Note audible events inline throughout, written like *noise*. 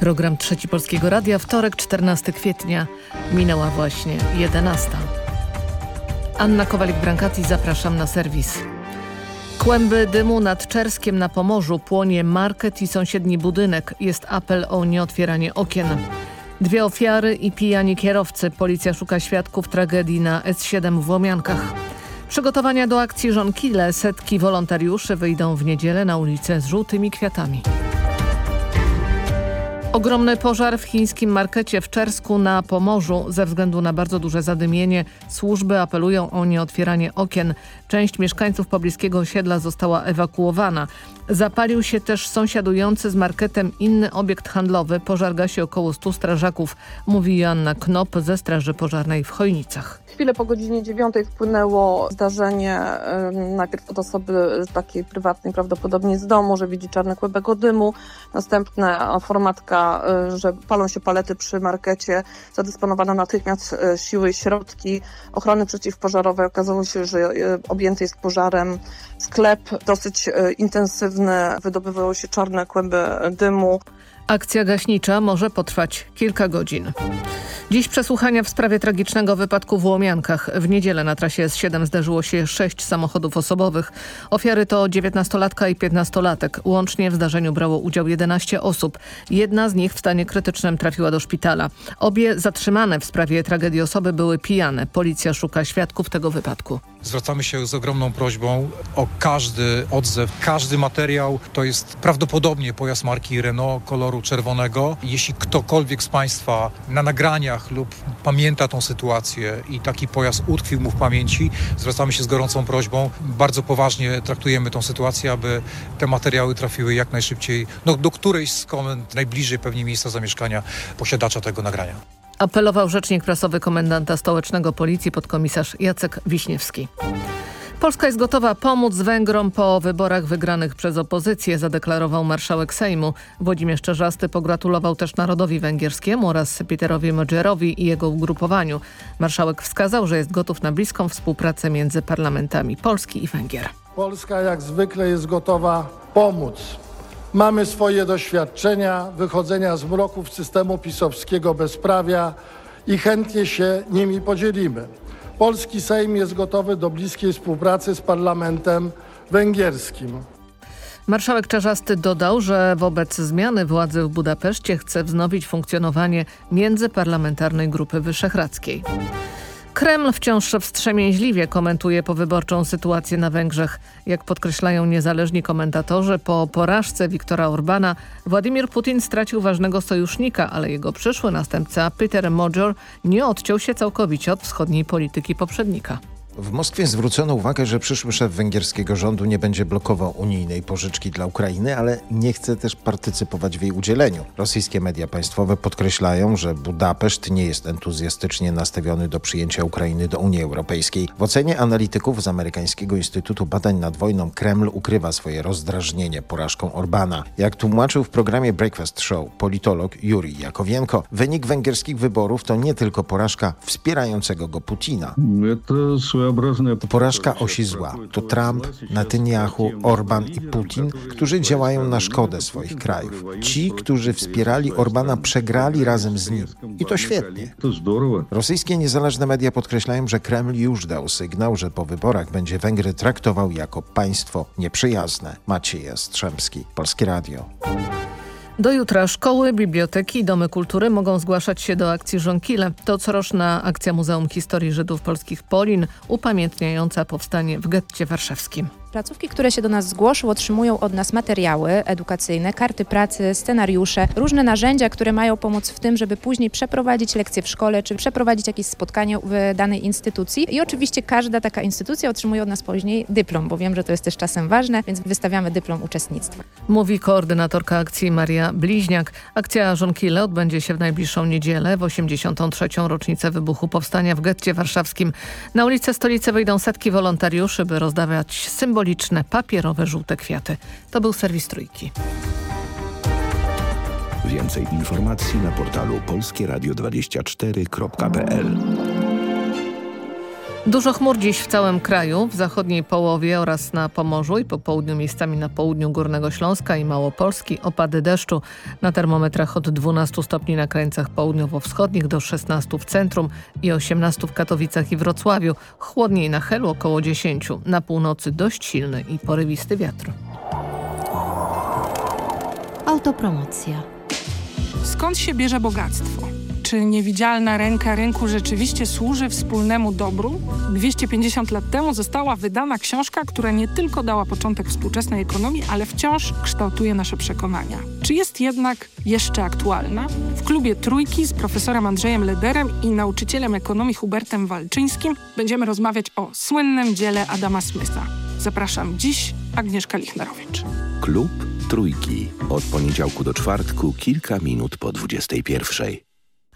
Program Trzeci Polskiego Radia, wtorek 14 kwietnia. Minęła właśnie 11. Anna Kowalik-Brankati, zapraszam na serwis. Kłęby dymu nad Czerskiem na Pomorzu płonie market i sąsiedni budynek. Jest apel o nieotwieranie okien. Dwie ofiary i pijani kierowcy. Policja szuka świadków tragedii na S7 w Łomiankach. Przygotowania do akcji Żonkile. Setki wolontariuszy wyjdą w niedzielę na ulicę z żółtymi kwiatami. Ogromny pożar w chińskim markecie w Czersku na Pomorzu. Ze względu na bardzo duże zadymienie służby apelują o nieotwieranie okien. Część mieszkańców pobliskiego osiedla została ewakuowana. Zapalił się też sąsiadujący z marketem inny obiekt handlowy. Pożar gasi około 100 strażaków, mówi Joanna Knop ze Straży Pożarnej w Chojnicach. Chwilę po godzinie dziewiątej wpłynęło zdarzenie najpierw od osoby takiej prywatnej, prawdopodobnie z domu, że widzi czarny kłębek dymu. Następne formatka, y, że palą się palety przy markecie. Zadysponowano natychmiast y, siły i środki ochrony przeciwpożarowej. Okazało się, że y, objęty jest pożarem sklep dosyć intensywny. Wydobywały się czarne kłęby dymu. Akcja gaśnicza może potrwać kilka godzin. Dziś przesłuchania w sprawie tragicznego wypadku w Łomiankach. W niedzielę na trasie S7 zdarzyło się sześć samochodów osobowych. Ofiary to 19-latka i 15-latek. Łącznie w zdarzeniu brało udział 11 osób. Jedna z nich w stanie krytycznym trafiła do szpitala. Obie zatrzymane w sprawie tragedii osoby były pijane. Policja szuka świadków tego wypadku. Zwracamy się z ogromną prośbą o każdy odzew, każdy materiał. To jest prawdopodobnie pojazd marki Renault koloru czerwonego. Jeśli ktokolwiek z Państwa na nagraniach lub pamięta tą sytuację i taki pojazd utkwił mu w pamięci, zwracamy się z gorącą prośbą. Bardzo poważnie traktujemy tą sytuację, aby te materiały trafiły jak najszybciej no, do którejś z komend najbliżej pewnie miejsca zamieszkania posiadacza tego nagrania. Apelował rzecznik prasowy komendanta stołecznego policji podkomisarz Jacek Wiśniewski. Polska jest gotowa pomóc Węgrom po wyborach wygranych przez opozycję, zadeklarował marszałek Sejmu. Włodzimierz Czerzasty pogratulował też narodowi węgierskiemu oraz Peterowi Modgerowi i jego ugrupowaniu. Marszałek wskazał, że jest gotów na bliską współpracę między parlamentami Polski i Węgier. Polska jak zwykle jest gotowa pomóc. Mamy swoje doświadczenia wychodzenia z mroków systemu pisowskiego bezprawia i chętnie się nimi podzielimy. Polski Sejm jest gotowy do bliskiej współpracy z parlamentem węgierskim. Marszałek Czarzasty dodał, że wobec zmiany władzy w Budapeszcie chce wznowić funkcjonowanie Międzyparlamentarnej Grupy Wyszehradzkiej. Kreml wciąż wstrzemięźliwie komentuje powyborczą sytuację na Węgrzech. Jak podkreślają niezależni komentatorzy, po porażce Viktora Orbana Władimir Putin stracił ważnego sojusznika, ale jego przyszły następca Peter Modger nie odciął się całkowicie od wschodniej polityki poprzednika. W Moskwie zwrócono uwagę, że przyszły szef węgierskiego rządu nie będzie blokował unijnej pożyczki dla Ukrainy, ale nie chce też partycypować w jej udzieleniu. Rosyjskie media państwowe podkreślają, że Budapeszt nie jest entuzjastycznie nastawiony do przyjęcia Ukrainy do Unii Europejskiej. W ocenie analityków z amerykańskiego Instytutu Badań nad Wojną Kreml ukrywa swoje rozdrażnienie porażką Orbana. Jak tłumaczył w programie Breakfast Show politolog Juri Jakowienko, wynik węgierskich wyborów to nie tylko porażka wspierającego go Putina. To porażka osi zła. To Trump, Netanyahu, Orban i Putin, którzy działają na szkodę swoich krajów. Ci, którzy wspierali Orbana, przegrali razem z nim. I to świetnie. Rosyjskie niezależne media podkreślają, że Kreml już dał sygnał, że po wyborach będzie Węgry traktował jako państwo nieprzyjazne. Maciej Jastrzębski, Polskie Radio. Do jutra szkoły, biblioteki i domy kultury mogą zgłaszać się do akcji Żonkile. To coroczna akcja Muzeum Historii Żydów Polskich Polin upamiętniająca powstanie w getcie warszawskim. Placówki, które się do nas zgłoszą, otrzymują od nas materiały edukacyjne, karty pracy, scenariusze, różne narzędzia, które mają pomóc w tym, żeby później przeprowadzić lekcje w szkole, czy przeprowadzić jakieś spotkanie w danej instytucji. I oczywiście każda taka instytucja otrzymuje od nas później dyplom, bo wiem, że to jest też czasem ważne, więc wystawiamy dyplom uczestnictwa. Mówi koordynatorka akcji Maria Bliźniak. Akcja Żonkile odbędzie się w najbliższą niedzielę, w 83. rocznicę wybuchu powstania w getcie warszawskim. Na ulicę stolicy wyjdą setki wolontariuszy, by rozdawać symboliczne symboliczne papierowe żółte kwiaty. To był serwis Trójki. Więcej informacji na portalu polskieradio24.pl Dużo chmur dziś w całym kraju, w zachodniej połowie oraz na Pomorzu i po południu miejscami na południu Górnego Śląska i Małopolski opady deszczu na termometrach od 12 stopni na krańcach południowo-wschodnich do 16 w centrum i 18 w Katowicach i Wrocławiu. Chłodniej na Helu około 10, na północy dość silny i porywisty wiatr. Autopromocja. Skąd się bierze bogactwo? Czy niewidzialna ręka rynku rzeczywiście służy wspólnemu dobru? 250 lat temu została wydana książka, która nie tylko dała początek współczesnej ekonomii, ale wciąż kształtuje nasze przekonania. Czy jest jednak jeszcze aktualna? W klubie Trójki z profesorem Andrzejem Lederem i nauczycielem ekonomii Hubertem Walczyńskim będziemy rozmawiać o słynnym dziele Adama Smitha. Zapraszam dziś, Agnieszka Lichnerowicz. Klub Trójki. Od poniedziałku do czwartku, kilka minut po 21.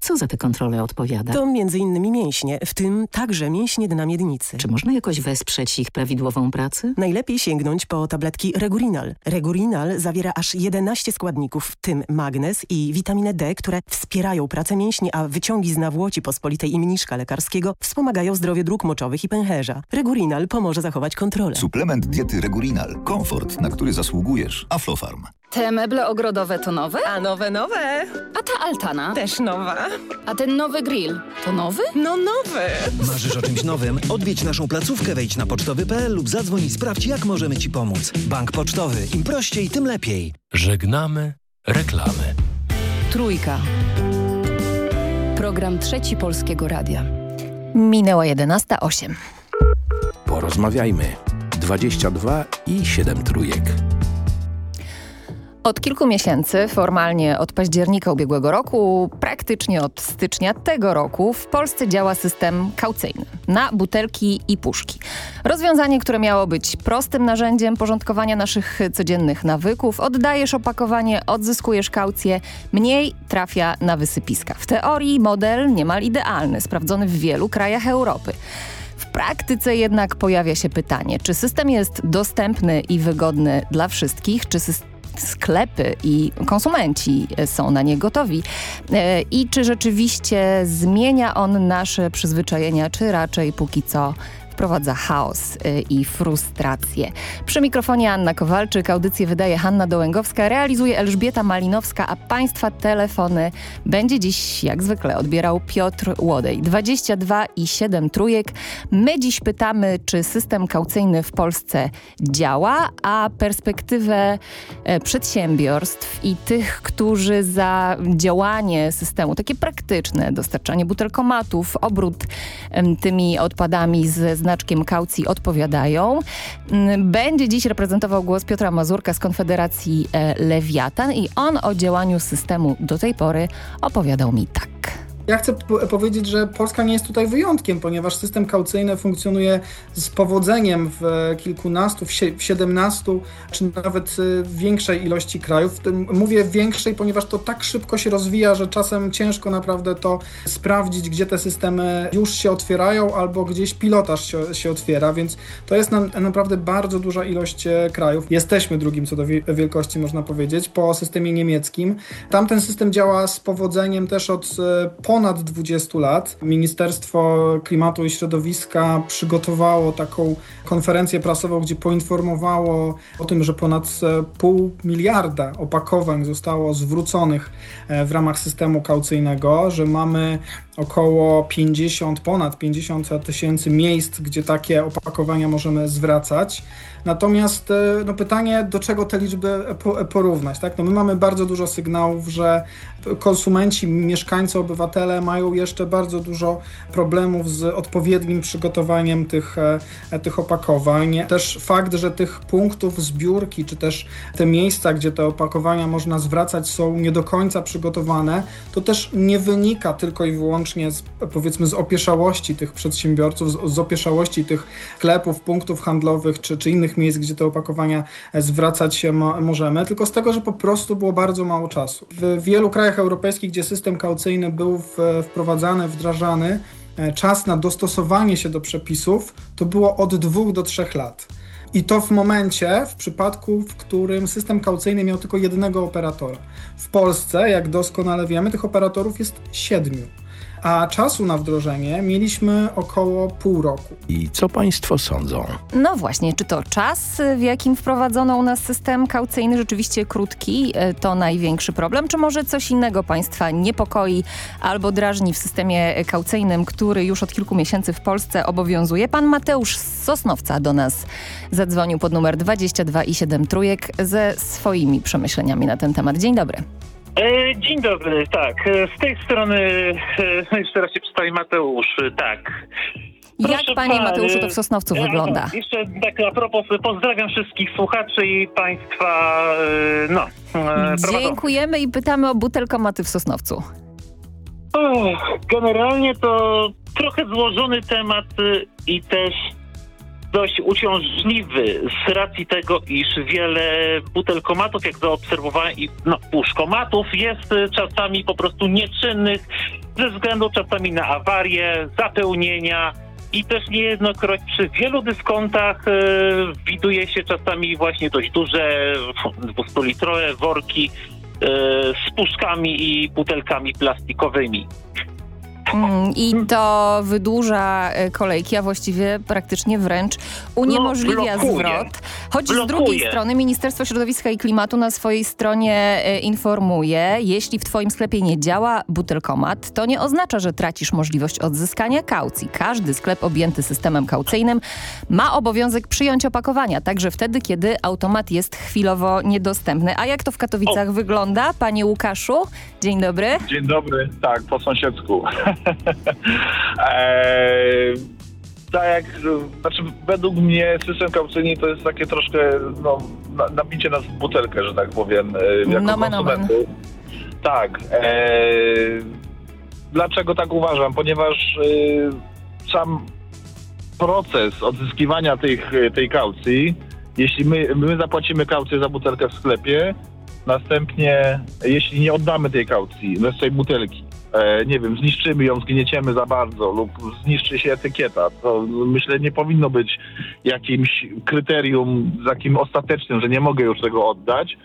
co za te kontrole odpowiada? To między innymi mięśnie, w tym także mięśnie dna miednicy. Czy można jakoś wesprzeć ich prawidłową pracę? Najlepiej sięgnąć po tabletki Regurinal. Regurinal zawiera aż 11 składników, w tym magnez i witaminę D, które wspierają pracę mięśni, a wyciągi z nawłoci pospolitej i mniszka lekarskiego wspomagają zdrowie dróg moczowych i pęcherza. Regurinal pomoże zachować kontrolę. Suplement diety Regurinal. Komfort, na który zasługujesz. Aflofarm. Te meble ogrodowe to nowe? A nowe, nowe. A ta altana? Też nowa. A ten nowy grill to nowy? No nowy. Marzysz o czymś nowym? Odwiedź naszą placówkę, wejdź na pocztowy.pl lub zadzwoń i sprawdź, jak możemy Ci pomóc. Bank Pocztowy. Im prościej, tym lepiej. Żegnamy reklamy. Trójka. Program Trzeci Polskiego Radia. Minęła 11.08. Porozmawiajmy. 22 i 7 trójek. Od kilku miesięcy, formalnie od października ubiegłego roku, praktycznie od stycznia tego roku w Polsce działa system kaucyjny na butelki i puszki. Rozwiązanie, które miało być prostym narzędziem porządkowania naszych codziennych nawyków. Oddajesz opakowanie, odzyskujesz kaucję, mniej trafia na wysypiska. W teorii model niemal idealny, sprawdzony w wielu krajach Europy. W praktyce jednak pojawia się pytanie, czy system jest dostępny i wygodny dla wszystkich, czy system sklepy i konsumenci są na nie gotowi. I czy rzeczywiście zmienia on nasze przyzwyczajenia, czy raczej póki co wprowadza chaos i frustrację. Przy mikrofonie Anna Kowalczyk, audycję wydaje Hanna Dołęgowska, realizuje Elżbieta Malinowska, a Państwa telefony będzie dziś jak zwykle odbierał Piotr Łodej. 22 i 7 trójek. My dziś pytamy, czy system kaucyjny w Polsce działa, a perspektywę przedsiębiorstw i tych, którzy za działanie systemu, takie praktyczne, dostarczanie butelkomatów, obrót tymi odpadami ze znaczkiem kaucji odpowiadają. Będzie dziś reprezentował głos Piotra Mazurka z Konfederacji Lewiatan i on o działaniu systemu do tej pory opowiadał mi tak. Ja chcę powiedzieć, że Polska nie jest tutaj wyjątkiem, ponieważ system kaucyjny funkcjonuje z powodzeniem w kilkunastu, w siedemnastu, czy nawet w większej ilości krajów. Mówię większej, ponieważ to tak szybko się rozwija, że czasem ciężko naprawdę to sprawdzić, gdzie te systemy już się otwierają, albo gdzieś pilotaż się, się otwiera, więc to jest na, naprawdę bardzo duża ilość e, krajów. Jesteśmy drugim co do wielkości, można powiedzieć, po systemie niemieckim. Tam ten system działa z powodzeniem też od e, ponad 20 lat. Ministerstwo Klimatu i Środowiska przygotowało taką konferencję prasową, gdzie poinformowało o tym, że ponad e, pół miliarda opakowań zostało zwróconych w ramach systemu kaucyjnego, że mamy około 50, ponad 50 tysięcy miejsc, gdzie takie opakowania możemy zwracać. Natomiast e, no, pytanie, do czego te liczby porównać? Tak? No, my mamy bardzo dużo sygnałów, że konsumenci, mieszkańcy, obywatele mają jeszcze bardzo dużo problemów z odpowiednim przygotowaniem tych, e, tych opakowań. Też fakt, że tych punktów zbiórki, czy też te miejsca, gdzie te opakowania można zwracać, są nie do końca przygotowane, to też nie wynika tylko i wyłącznie z, powiedzmy z opieszałości tych przedsiębiorców, z, z opieszałości tych sklepów, punktów handlowych, czy, czy innych miejsc, gdzie te opakowania zwracać się mo możemy, tylko z tego, że po prostu było bardzo mało czasu. W wielu krajach europejskich, gdzie system kaucyjny był w, wprowadzany, wdrażany, e, czas na dostosowanie się do przepisów to było od dwóch do trzech lat. I to w momencie, w przypadku, w którym system kaucyjny miał tylko jednego operatora. W Polsce, jak doskonale wiemy, tych operatorów jest siedmiu a czasu na wdrożenie mieliśmy około pół roku. I co Państwo sądzą? No właśnie, czy to czas, w jakim wprowadzono u nas system kaucyjny rzeczywiście krótki, e, to największy problem, czy może coś innego Państwa niepokoi albo drażni w systemie kaucyjnym, który już od kilku miesięcy w Polsce obowiązuje? Pan Mateusz z Sosnowca do nas zadzwonił pod numer 22 i 7 trójek ze swoimi przemyśleniami na ten temat. Dzień dobry. E, dzień dobry, tak. E, z tej strony e, jeszcze raz się przedstawi Mateusz, tak. Proszę Jak panie Mateuszu to w Sosnowcu ja, wygląda? Jeszcze tak a propos, pozdrawiam wszystkich słuchaczy i państwa, no. Dziękujemy i pytamy o butelkomaty w Sosnowcu. Generalnie to trochę złożony temat i też dość uciążliwy z racji tego, iż wiele butelkomatów, jak zaobserwowałem, i no, puszkomatów jest y, czasami po prostu nieczynnych ze względu czasami na awarie, zapełnienia i też niejednokrotnie przy wielu dyskontach y, widuje się czasami właśnie dość duże 200-litrowe worki y, z puszkami i butelkami plastikowymi. Mm, I to wydłuża e, kolejki, a właściwie praktycznie wręcz uniemożliwia no, zwrot. Choć blokuje. z drugiej strony Ministerstwo Środowiska i Klimatu na swojej stronie e, informuje, jeśli w Twoim sklepie nie działa butelkomat, to nie oznacza, że tracisz możliwość odzyskania kaucji. Każdy sklep objęty systemem kaucyjnym ma obowiązek przyjąć opakowania, także wtedy, kiedy automat jest chwilowo niedostępny. A jak to w Katowicach o. wygląda, panie Łukaszu? Dzień dobry. Dzień dobry, tak, po sąsiedzku. *laughs* eee, *laughs* tak jak, znaczy według mnie system kaucyjny to jest takie troszkę no, nabicie nas w butelkę, że tak powiem, e, jako nomen, konsumentów. Tak. Eee, dlaczego tak uważam? Ponieważ e, sam proces odzyskiwania tych, tej kaucji, jeśli my, my zapłacimy kaucję za butelkę w sklepie, następnie jeśli nie oddamy tej kaucji, bez tej butelki, e, nie wiem, zniszczymy ją, zgnieciemy za bardzo lub zniszczy się etykieta, to myślę nie powinno być jakimś kryterium takim ostatecznym, że nie mogę już tego oddać.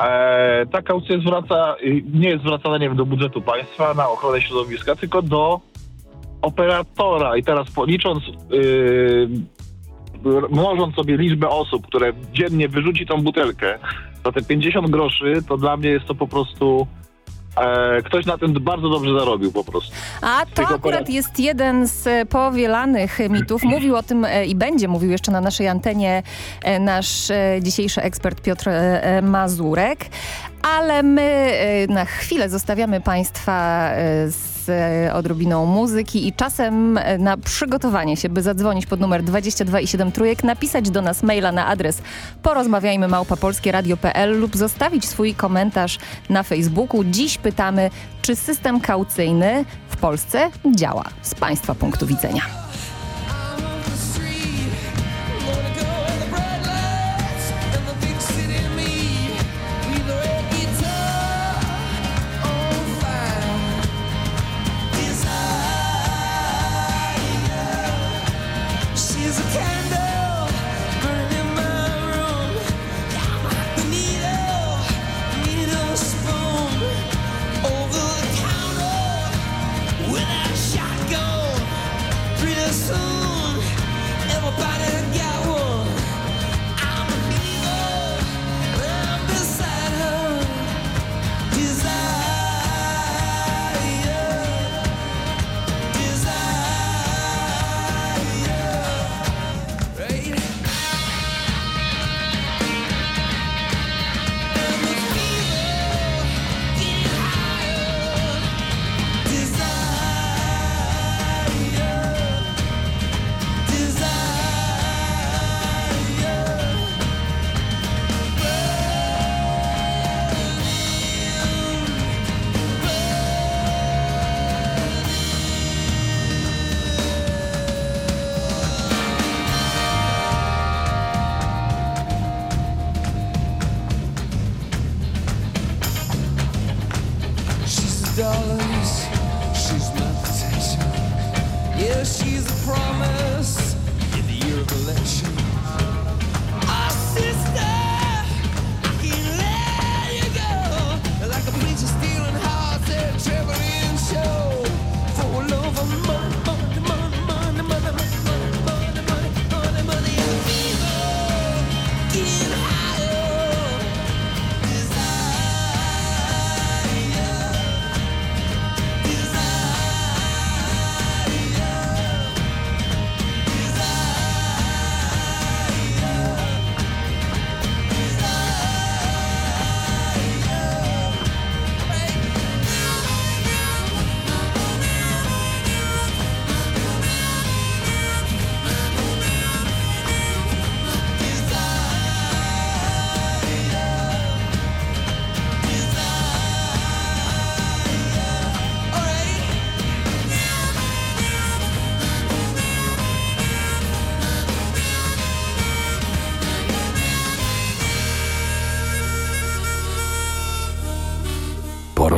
E, ta kaucja zwraca, nie jest zwracana nie wiem, do budżetu państwa na ochronę środowiska, tylko do operatora. I teraz policząc, yy, mnożąc sobie liczbę osób, które dziennie wyrzuci tą butelkę, to te 50 groszy, to dla mnie jest to po prostu E, ktoś na tym bardzo dobrze zarobił po prostu. A to akurat jest jeden z powielanych mitów. *clears throat* Mówił o tym e, i będzie mówił jeszcze na naszej antenie e, nasz dzisiejszy ekspert Piotr Mazurek. Ale my na chwilę zostawiamy Państwa z z e, odrobiną muzyki i czasem e, na przygotowanie się, by zadzwonić pod numer 22 i 7 trójek, napisać do nas maila na adres porozmawiajmy małpapolskieradio.pl lub zostawić swój komentarz na Facebooku. Dziś pytamy, czy system kaucyjny w Polsce działa z Państwa punktu widzenia.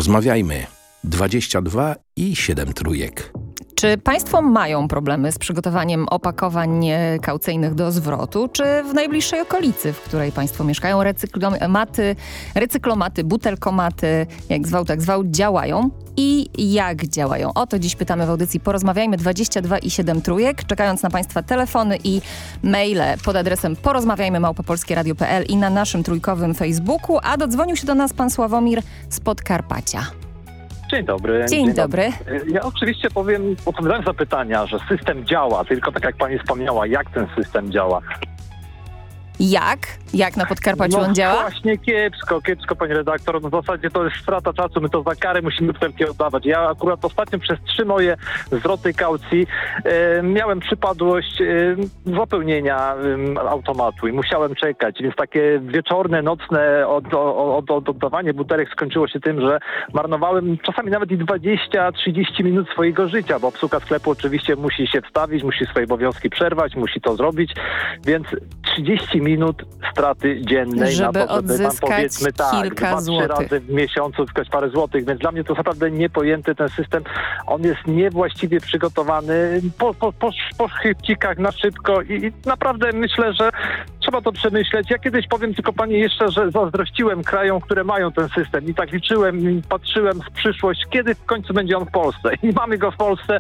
Porozmawiajmy. 22 i 7 trójek. Czy państwo mają problemy z przygotowaniem opakowań kaucyjnych do zwrotu, czy w najbliższej okolicy, w której państwo mieszkają, recyklomaty, recyklomaty butelkomaty, jak zwał, tak zwał, działają? I jak działają? O to dziś pytamy w audycji Porozmawiajmy 22 i 7 trójek, czekając na państwa telefony i maile pod adresem porozmawiajmy małpopolskieradio.pl i na naszym trójkowym Facebooku, a dodzwonił się do nas pan Sławomir z Podkarpacia. Dzień dobry. Dzień, Dzień dobry. dobry. Ja oczywiście powiem, odpowiadając za pytania, że system działa, tylko tak jak pani wspomniała, jak ten system działa. Jak? Jak na Podkarpaciu no, on działa? właśnie kiepsko, kiepsko pani redaktor. No w zasadzie to jest strata czasu, my to za karę musimy butelki oddawać. Ja akurat ostatnio przez trzy moje zwroty kaucji e, miałem przypadłość e, zapełnienia e, automatu i musiałem czekać, więc takie wieczorne, nocne od, od, od, oddawanie butelek skończyło się tym, że marnowałem czasami nawet i 20-30 minut swojego życia, bo obsługa sklepu oczywiście musi się wstawić, musi swoje obowiązki przerwać, musi to zrobić, więc 30 minut straty dziennej żeby na to, żeby pan powiedzmy tak, kilka dwa, złotych. trzy razy w miesiącu zyskać parę złotych, więc dla mnie to naprawdę niepojęty ten system. On jest niewłaściwie przygotowany po, po, po, po chybcikach na szybko i, i naprawdę myślę, że trzeba to przemyśleć. Ja kiedyś powiem tylko pani jeszcze, że zazdrościłem krajom, które mają ten system i tak liczyłem patrzyłem w przyszłość, kiedy w końcu będzie on w Polsce. I mamy go w Polsce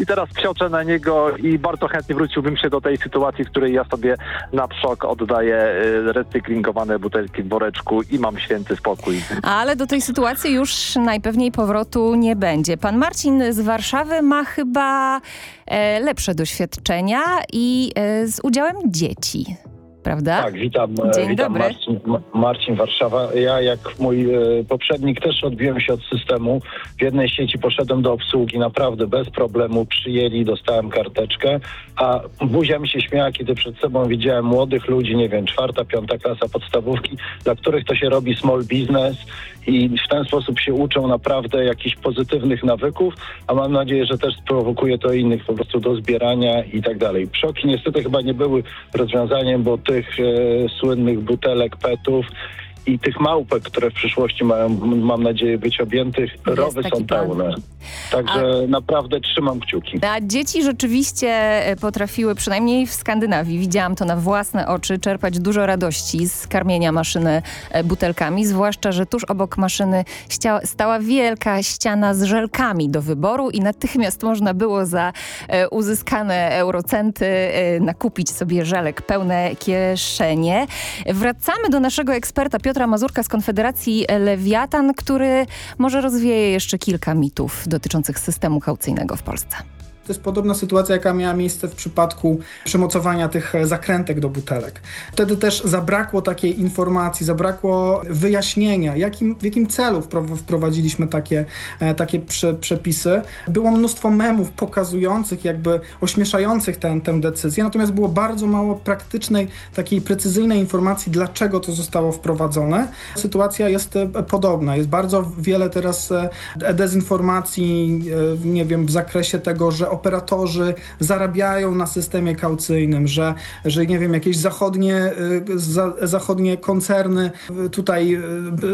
i teraz psioczę na niego i bardzo chętnie wróciłbym się do tej sytuacji, w której ja sobie na przok oddaję y, recyklingowane butelki w woreczku i mam święty spokój. Ale do tej sytuacji już najpewniej powrotu nie będzie. Pan Marcin z Warszawy ma chyba e, lepsze doświadczenia i e, z udziałem dzieci. Prawda? Tak, witam. e, Dzień witam dobry. Marcin, Ma- Marcin Warszawa. Ja jak mój e, poprzednik też odbiłem się od systemu. W jednej sieci poszedłem do obsługi, naprawdę bez problemu przyjęli, dostałem karteczkę, a buzia mi się śmiała, kiedy przed sobą widziałem młodych ludzi, nie wiem, czwarta, piąta klasa podstawówki, dla których to się robi small business i w ten sposób się uczą naprawdę jakichś pozytywnych nawyków, a mam nadzieję, że też sprowokuje to innych po prostu do zbierania i tak dalej. Przoki niestety chyba nie były rozwiązaniem, bo tych e, słynnych butelek petów i tych małpek, które w przyszłości mają, mam nadzieję, być objętych, rowy taki są plan. pełne. Także naprawdę trzymam kciuki. A dzieci rzeczywiście e, potrafiły, przynajmniej w Skandynawii, widziałam to na własne oczy, czerpać dużo radości z karmienia maszyny e, butelkami, zwłaszcza, że tuż obok maszyny stała wielka ściana z żelkami do wyboru i natychmiast można było za e, uzyskane eurocenty nakupić sobie żelek pełne kieszenie. Wracamy do naszego eksperta Piotra Mazurka z Konfederacji Lewiatan, który może rozwieje jeszcze kilka mitów dotyczących systemu kaucyjnego w Polsce. To jest podobna sytuacja, jaka miała miejsce w przypadku przemocowania tych zakrętek do butelek. Wtedy też zabrakło takiej informacji, zabrakło wyjaśnienia, jakim, w jakim celu wpro- wprowadziliśmy takie, e, takie prze, przepisy. Było mnóstwo memów pokazujących, jakby ośmieszających tę, tę decyzję, natomiast było bardzo mało praktycznej, takiej precyzyjnej informacji, dlaczego to zostało wprowadzone. Sytuacja jest e, podobna. Jest bardzo wiele teraz e, dezinformacji, nie wiem, w zakresie tego, że operatorzy zarabiają na systemie kaucyjnym, że, że nie wiem, jakieś zachodnie, y, za, zachodnie koncerny y, tutaj y,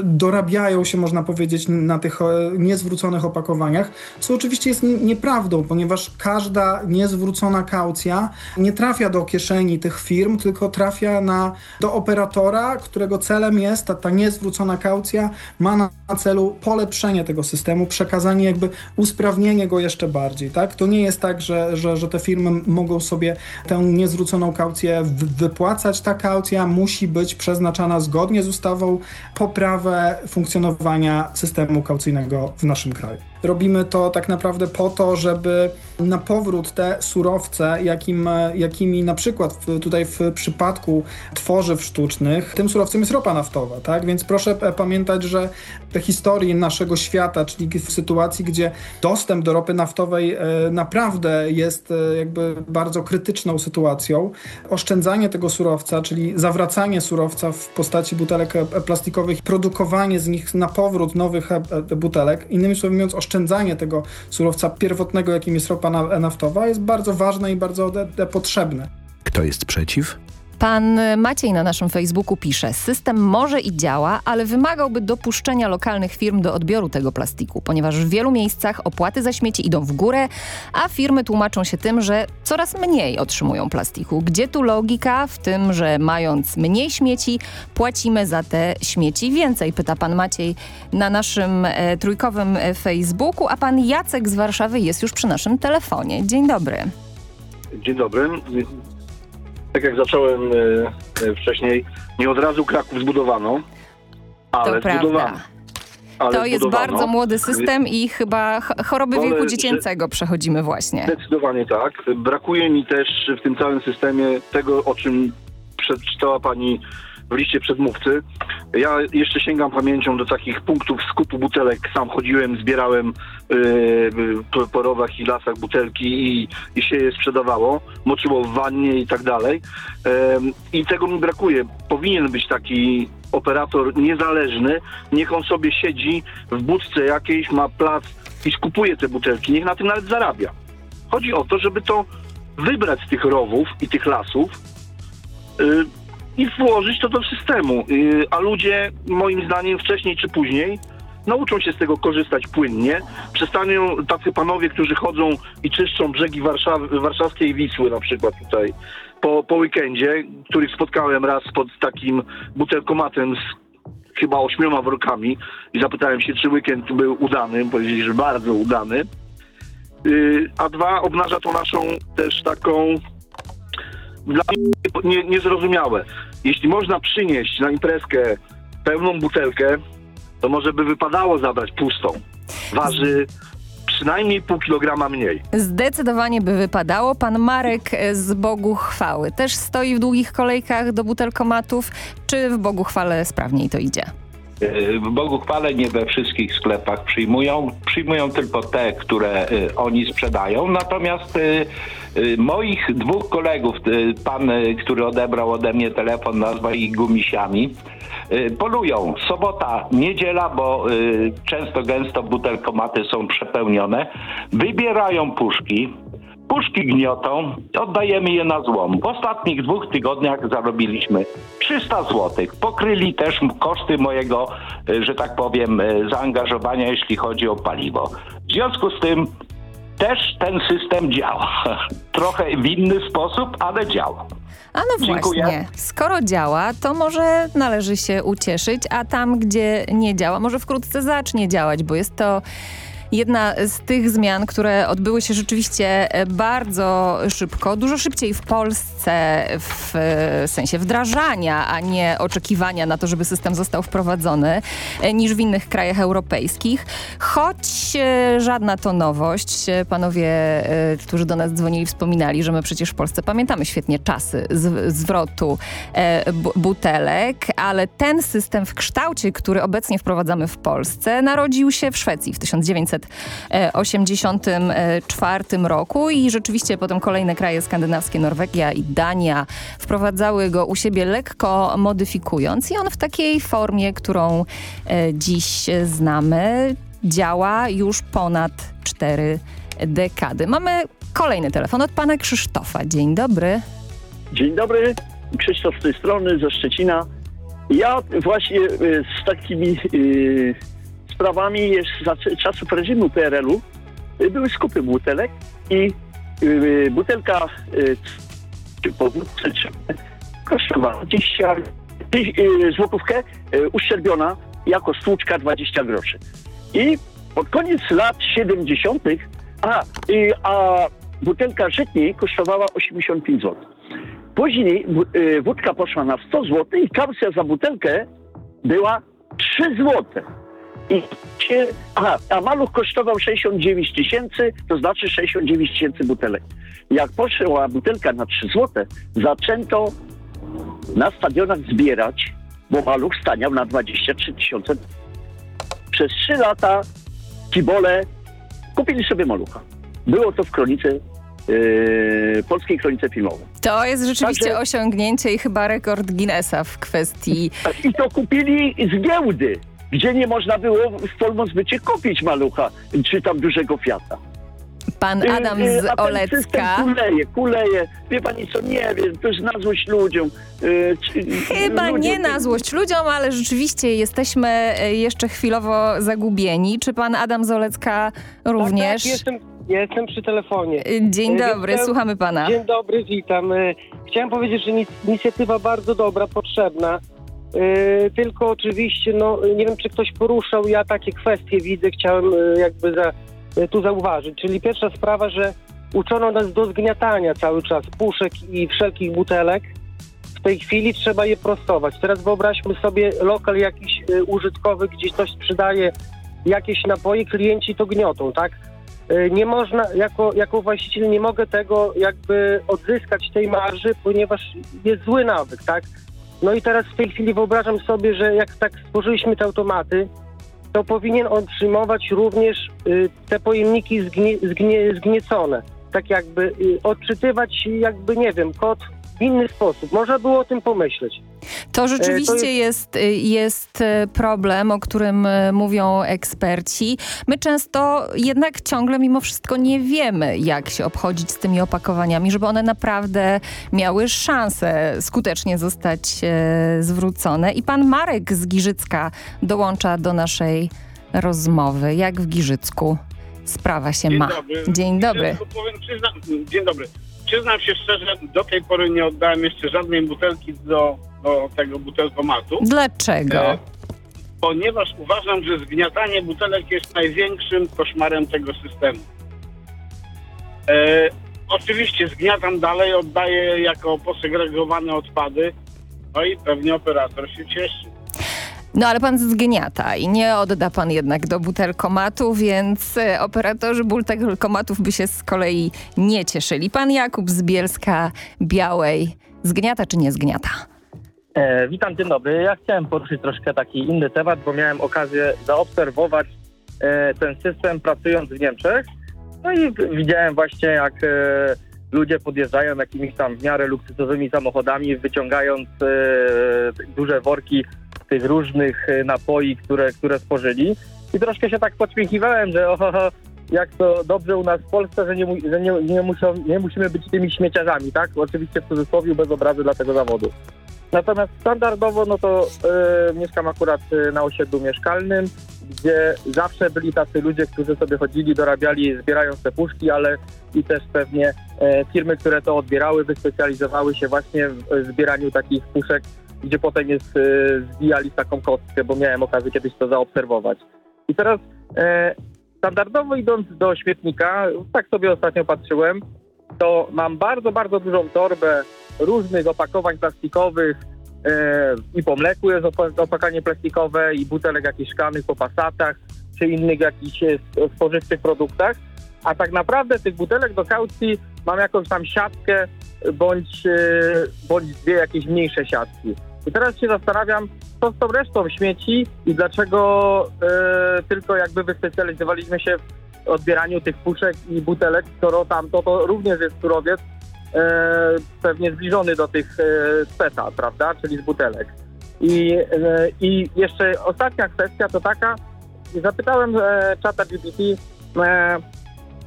dorabiają się, można powiedzieć, na tych e, niezwróconych opakowaniach, co oczywiście jest nieprawdą, ponieważ każda niezwrócona kaucja nie trafia do kieszeni tych firm, tylko trafia na, do operatora, którego celem jest, ta, ta niezwrócona kaucja ma na celu polepszenie tego systemu, przekazanie jakby, usprawnienie go jeszcze bardziej, tak? To nie jest tak, że, że, że te firmy mogą sobie tę niezwróconą kaucję wypłacać. Ta kaucja musi być przeznaczana zgodnie z ustawą poprawę funkcjonowania systemu kaucyjnego w naszym kraju. Robimy to tak naprawdę po to, żeby na powrót te surowce, jakim, jakimi na przykład tutaj w przypadku tworzyw sztucznych, tym surowcem jest ropa naftowa, tak? Więc proszę e, pamiętać, że te historii naszego świata, czyli w sytuacji, gdzie dostęp do ropy naftowej e, naprawdę jest e, jakby bardzo krytyczną sytuacją, oszczędzanie tego surowca, czyli zawracanie surowca w postaci butelek plastikowych, produkowanie z nich na powrót nowych butelek, innymi słowy mówiąc, oszczędzanie tego surowca pierwotnego, jakim jest ropa na- naftowa, jest bardzo ważne i bardzo potrzebne. Kto jest przeciw? Pan Maciej na naszym Facebooku pisze, system może i działa, ale wymagałby dopuszczenia lokalnych firm do odbioru tego plastiku, ponieważ w wielu miejscach opłaty za śmieci idą w górę, a firmy tłumaczą się tym, że coraz mniej otrzymują plastiku. Gdzie tu logika w tym, że mając mniej śmieci, płacimy za te śmieci więcej, pyta pan Maciej na naszym e, trójkowym e, Facebooku, a pan Jacek z Warszawy jest już przy naszym telefonie. Dzień dobry. Dzień dobry. Tak jak zacząłem e, e, wcześniej, nie od razu Kraków zbudowano, ale prawda. zbudowano. Ale to jest bardzo młody system i chyba ch- choroby Wolę, wieku dziecięcego przechodzimy właśnie. Zdecydowanie tak. Brakuje mi też w tym całym systemie tego, o czym przeczytała Pani w liście przedmówcy. Ja jeszcze sięgam pamięcią do takich punktów skupu butelek. Sam chodziłem, zbierałem yy, po, rowach i lasach butelki i, i się je sprzedawało. Moczyło w wannie i tak dalej. Em, I tego mi brakuje. Powinien być taki operator niezależny. Niech on sobie siedzi w budce jakiejś, ma plac i skupuje te butelki. Niech na tym nawet zarabia. Chodzi o to, żeby to wybrać z tych rowów i tych lasów y, i włożyć to do systemu. Y, a ludzie, moim zdaniem, wcześniej czy później nauczą się z tego korzystać płynnie. Przestaną tacy panowie, którzy chodzą i czyszczą brzegi Warszawy, warszawskiej Wisły na przykład tutaj po, po weekendzie, których spotkałem raz pod takim butelkomatem z chyba ośmioma workami i zapytałem się, czy weekend był udany. Powiedzieli, że bardzo udany. Yy, a dwa, obnaża to naszą też taką dla mnie nie- niezrozumiałe. Jeśli można przynieść na imprezkę pełną butelkę, to może by wypadało zabrać pustą. Waży przynajmniej pół kilograma mniej. Zdecydowanie by wypadało. Pan Marek z Bogu Chwały też stoi w długich kolejkach do butelkomatów, czy w Bogu Chwale sprawniej to idzie? W Bogu chwale nie we wszystkich sklepach przyjmują. Przyjmują tylko te, które y, oni sprzedają. Natomiast y, y, moich dwóch kolegów, y, pan, y, który odebrał ode mnie telefon, nazwał ich gumisiami, y, polują. Sobota, niedziela, bo y, często gęsto butelkomaty są przepełnione. Wybierają puszki. Puszki gniotą, oddajemy je na złom. W ostatnich dwóch tygodniach zarobiliśmy 300 zł. Pokryli też koszty mojego, e, że tak powiem, e, zaangażowania, jeśli chodzi o paliwo. W związku z tym też ten system działa. *laughs* Trochę w inny sposób, ale działa. A no Dziękuję. właśnie, skoro działa, to może należy się ucieszyć, a tam, gdzie nie działa, może wkrótce zacznie działać, bo jest to jedna z tych zmian, które odbyły się rzeczywiście e, bardzo szybko, dużo szybciej w Polsce w e, sensie wdrażania, a nie oczekiwania na to, żeby system został wprowadzony, e, niż w innych krajach europejskich. Choć żadna to nowość. Panowie, którzy do nas dzwonili, wspominali, że my przecież w Polsce pamiętamy świetnie czasy zwrotu bu- butelek, ale ten system w kształcie, który obecnie wprowadzamy w Polsce, narodził się w Szwecji w 1984 roku i rzeczywiście potem kolejne kraje skandynawskie, Norwegia i Dania wprowadzały go u siebie lekko modyfikując i on w takiej formie, którą e, dziś znamy, działa już ponad cztery dekady. Mamy kolejny telefon od pana Krzysztofa. Dzień dobry. Dzień dobry, Krzysztof z tej strony, ze Szczecina. Ja właśnie y, z takimi y, sprawami jest za czasów reżimu PRL-u y, były skupy butelek i y, butelka y, czy- kosztowała 20 y, złotówkę y, uszczerbiona jako stłuczka 20 groszy. I pod koniec lat 70. A, y, a butelka żytniej kosztowała 85 zł. Później y, wódka poszła na 100 zł i kaucja za butelkę była 3 zł. I się, aha, a maluch kosztował 69 tysięcy, to znaczy 69 tysięcy butelek. Jak poszła butelka na 3 zł, zaczęto na stadionach zbierać, bo maluch staniał na 23 tysiące. Przez 3 lata kibole kupili sobie malucha. Było to w kronice, yy, polskiej kronice filmowej. To jest rzeczywiście Także- osiągnięcie i chyba rekord Guinnessa w kwestii I to kupili z giełdy, gdzie nie można było w Polmozbycie kupić malucha, czy tam dużego Fiata. pan Y, Adam y, z a ten Olecka. system kuleje, kuleje. Wie pani co, nie wiem, to jest na złość ludziom. Y, czy- Chyba ludzie- nie na złość ludziom, ale rzeczywiście jesteśmy e, jeszcze chwilowo zagubieni. Czy pan Adam z Olecka również? Tak, jestem, jestem przy telefonie. Dzień dobry, chciałem- słuchamy pana. Dzień dobry, witam. Chciałem powiedzieć, że nic- inicjatywa bardzo dobra, potrzebna. Y, Tylko oczywiście, no nie wiem, czy ktoś poruszał, ja takie kwestie widzę, chciałem y, jakby za, y, tu zauważyć. Czyli pierwsza sprawa, że uczono nas do zgniatania cały czas puszek i wszelkich butelek. W tej chwili trzeba je prostować. Teraz wyobraźmy sobie lokal jakiś użytkowy, gdzie ktoś sprzedaje jakieś napoje, klienci to gniotą, tak? Nie można, jako, jako właściciel nie mogę tego jakby odzyskać tej marży, ponieważ jest zły nawyk, tak? No i teraz w tej chwili wyobrażam sobie, że jak tak stworzyliśmy te automaty, to powinien on również y, te pojemniki zgnie, zgnie, zgniecone. Tak jakby y, odczytywać jakby, nie wiem, kod w inny sposób. Można było o tym pomyśleć. To rzeczywiście E, to jest, jest e, problem, o którym e, mówią eksperci. My często jednak ciągle mimo wszystko nie wiemy, jak się obchodzić z tymi opakowaniami, żeby one naprawdę miały szansę skutecznie zostać e, zwrócone. I pan Marek z Giżycka dołącza do naszej rozmowy. Jak w Giżycku sprawa się ma? Dzień dobry. Tylko Powiem, przyznam, dzień dobry. Przyznam się szczerze, do tej pory nie oddałem jeszcze żadnej butelki do, do tego butelkomatu. Dlaczego? E, ponieważ uważam, że zgniatanie butelek jest największym koszmarem tego systemu. E, oczywiście zgniatam dalej, oddaję jako posegregowane odpady, no i pewnie operator się cieszy. No ale pan zgniata i nie odda pan jednak do butelkomatu, więc e, operatorzy butelkomatów by się z kolei nie cieszyli. Pan Jakub z Bielska Białej zgniata czy nie zgniata? E, witam, dzień dobry. Ja chciałem poruszyć troszkę taki inny temat, bo miałem okazję zaobserwować e, ten system pracując w Niemczech. No i widziałem właśnie, jak e, ludzie podjeżdżają jakimiś tam w miarę luksusowymi samochodami, wyciągając e, duże worki tych różnych e, napoi, które, które spożyli. I troszkę się tak podśmiechiwałem, że oho, jak to dobrze u nas w Polsce, że nie, że nie, nie, muszą, nie musimy być tymi śmieciarzami, tak? Oczywiście w cudzysłowie bez obrazy dla tego zawodu. Natomiast standardowo, no to e, mieszkam akurat e, na osiedlu mieszkalnym, gdzie zawsze byli tacy ludzie, którzy sobie chodzili, dorabiali, zbierając te puszki, ale i też pewnie e, firmy, które to odbierały, wyspecjalizowały się właśnie w zbieraniu takich puszek, gdzie potem jest, e, zbijali w taką kostkę, bo miałem okazję kiedyś to zaobserwować. I teraz e, standardowo idąc do śmietnika, tak sobie ostatnio patrzyłem, to mam bardzo, bardzo dużą torbę różnych opakowań plastikowych e, i po mleku jest opa- opakanie plastikowe i butelek jakichś szklanych po pasatach czy innych jakichś e, spożywczych produktach, a tak naprawdę tych butelek do kaucji mam jakąś tam siatkę bądź, e, bądź dwie jakieś mniejsze siatki. I teraz się zastanawiam, co z tą resztą śmieci i dlaczego e, tylko jakby wyspecjalizowaliśmy się w odbieraniu tych puszek i butelek, skoro tamto to również jest surowiec, e, pewnie zbliżony do tych e, PETA, prawda, czyli z butelek. I, e, I jeszcze ostatnia kwestia to taka, zapytałem e, czata GPT, e,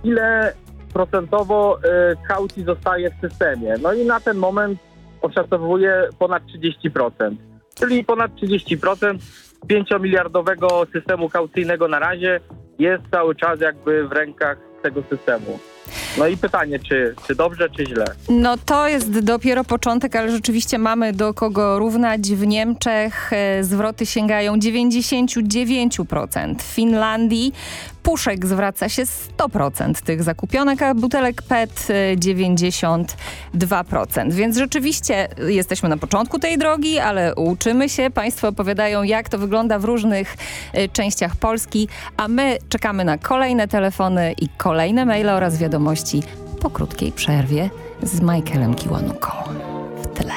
ile procentowo e, kaucji zostaje w systemie. No i na ten moment oszacowuje ponad 30%. Czyli ponad 30% 5-miliardowego systemu kaucyjnego na razie jest cały czas jakby w rękach tego systemu. No i pytanie, czy, czy dobrze, czy źle? No to jest dopiero początek, ale rzeczywiście mamy do kogo równać. W Niemczech e, zwroty sięgają 99%. W Finlandii puszek zwraca się 100% tych zakupionek, a butelek PET e, 92%. Więc rzeczywiście jesteśmy na początku tej drogi, ale uczymy się. Państwo opowiadają, jak to wygląda w różnych e, częściach Polski, a my czekamy na kolejne telefony i kolejne maile oraz wiadomości po krótkiej przerwie z Michaelem Kiwanuką w tle.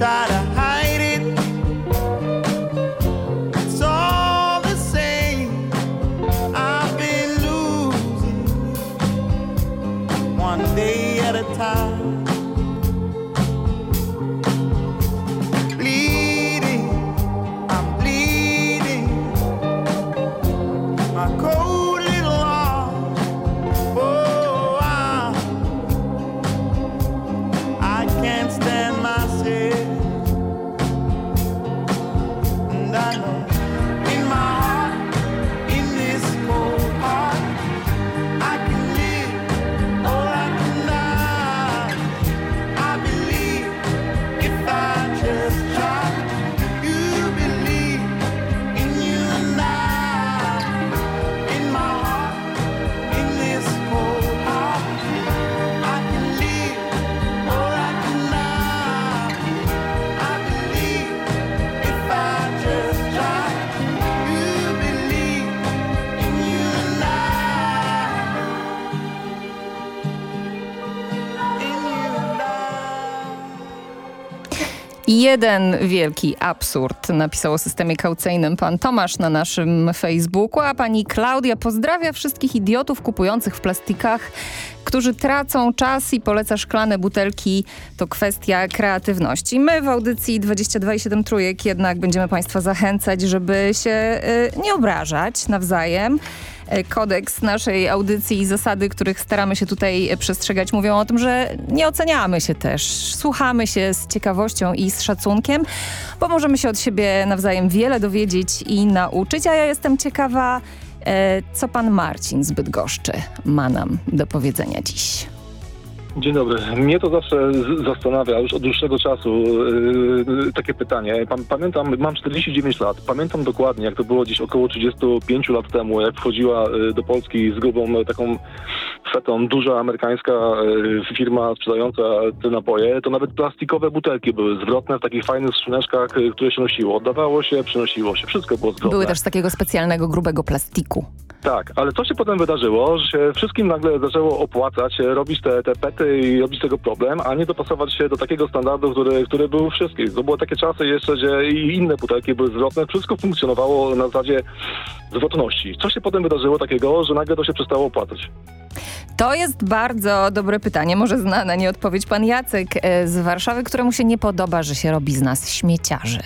Try to Jeden wielki absurd napisał o systemie kaucyjnym pan Tomasz na naszym Facebooku, a pani Klaudia pozdrawia wszystkich idiotów kupujących w plastikach, którzy tracą czas i poleca szklane butelki. To kwestia kreatywności. My w audycji 22,7 trójek jednak będziemy państwa zachęcać, żeby się y, nie obrażać nawzajem. E, kodeks naszej audycji i zasady, których staramy się tutaj przestrzegać, mówią o tym, że nie oceniamy się też. Słuchamy się z ciekawością i z szacunkiem, bo możemy się od siebie nawzajem wiele dowiedzieć i nauczyć, a ja jestem ciekawa, e, co pan Marcin z Bydgoszczy ma nam do powiedzenia dziś. Dzień dobry. Mnie to zawsze zastanawia już od dłuższego czasu yy, takie pytanie. Pamiętam, mam 49 lat. Pamiętam dokładnie, jak to było gdzieś około 35 lat temu, jak wchodziła yy, do Polski z grubą yy, taką fetą duża amerykańska yy, firma sprzedająca te napoje. To nawet plastikowe butelki były zwrotne w takich fajnych skrzyneczkach, yy, które się nosiło. Oddawało się, przynosiło się. Wszystko było zwrotne. Były też z takiego specjalnego, grubego plastiku. Tak, ale co się potem wydarzyło, że się wszystkim nagle zaczęło opłacać e, robić te, te pety i robić tego problem, a nie dopasować się do takiego standardu, który, który był wszystkich. To były takie czasy jeszcze, gdzie i inne butelki były zwrotne, wszystko funkcjonowało na zasadzie zwrotności. Co się potem wydarzyło takiego, że nagle to się przestało opłacać? To jest bardzo dobre pytanie. Może zna na nie odpowiedź pan Jacek e, z Warszawy, któremu się nie podoba, że się robi z nas śmieciarzy.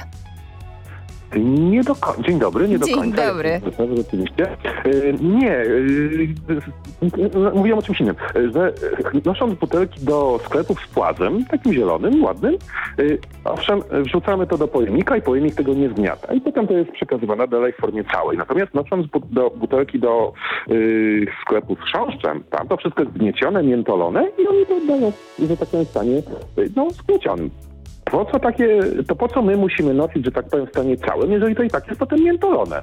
Nie do końca. Dzień dobry, nie do Dzień końca. dobry. Jestem, Rzeczywiście. Y, Nie, y, y, mówiłem o czymś innym, że nosząc butelki do sklepów z płazem, takim zielonym, ładnym, owszem, wrzucamy to do pojemnika i pojemnik tego nie zgniata. I potem to jest przekazywane dalej w formie całej. Natomiast nosząc do, butelki do y, sklepu z chrząszczem, tam to wszystko jest zgniecione, miętolone i oni to oddają, że tak powiem, stanie no, zgniecionym. Po co takie, to po co my musimy nosić, że tak powiem, w stanie całym, jeżeli to i tak jest potem miętolone?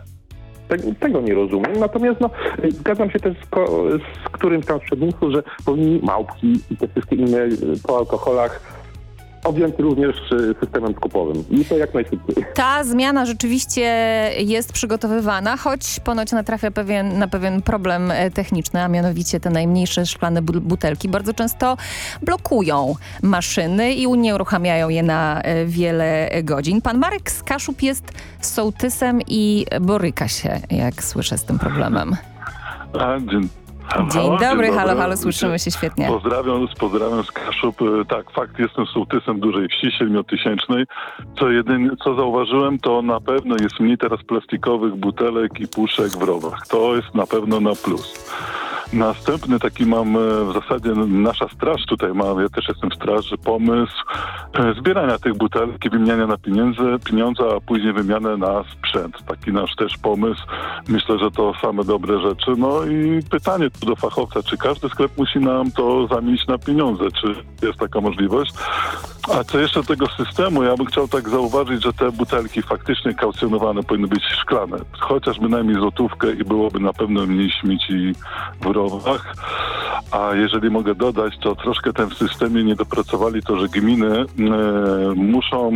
Te- Tego nie rozumiem. Natomiast no, zgadzam się też z, ko- z którymś tam z że powinni małpki i te wszystkie inne y, po alkoholach objąć również y, systemem skupowym. I to jak najszybciej. Ta zmiana rzeczywiście jest przygotowywana, choć ponoć natrafia pewien, na pewien problem e, techniczny, a mianowicie te najmniejsze szklane bu- butelki bardzo często blokują maszyny i nie uruchamiają je na e, wiele godzin. Pan Marek z Kaszub jest sołtysem i boryka się, jak słyszę, z tym problemem. A, dzień, Dzień dobry, halo, halo, słyszymy się świetnie. Pozdrawiam, pozdrawiam z Kaszub. E, Tak, fakt, jestem sołtysem dużej wsi siedmiotysięcznej. Co jedynie, co zauważyłem, to na pewno jest mniej teraz plastikowych butelek i puszek w rowach. To jest na pewno na plus. Następny taki mam e, w zasadzie nasza straż tutaj ma, ja też jestem w straży, pomysł e, zbierania tych butelek i wymieniania na pieniądze, pieniądze, a później wymianę na sprzęt. Taki nasz też pomysł. Myślę, że to same dobre rzeczy. No i pytanie tu do fachowca, czy każdy sklep musi nam to zamienić na pieniądze? Czy jest taka możliwość? A co jeszcze tego systemu, ja bym chciał tak zauważyć, że te butelki faktycznie kaucjonowane powinny być szklane. Chociaż bynajmniej złotówkę i byłoby na pewno mniej śmieci w A jeżeli mogę dodać, to troszkę ten w systemie nie dopracowali to, że gminy e, muszą...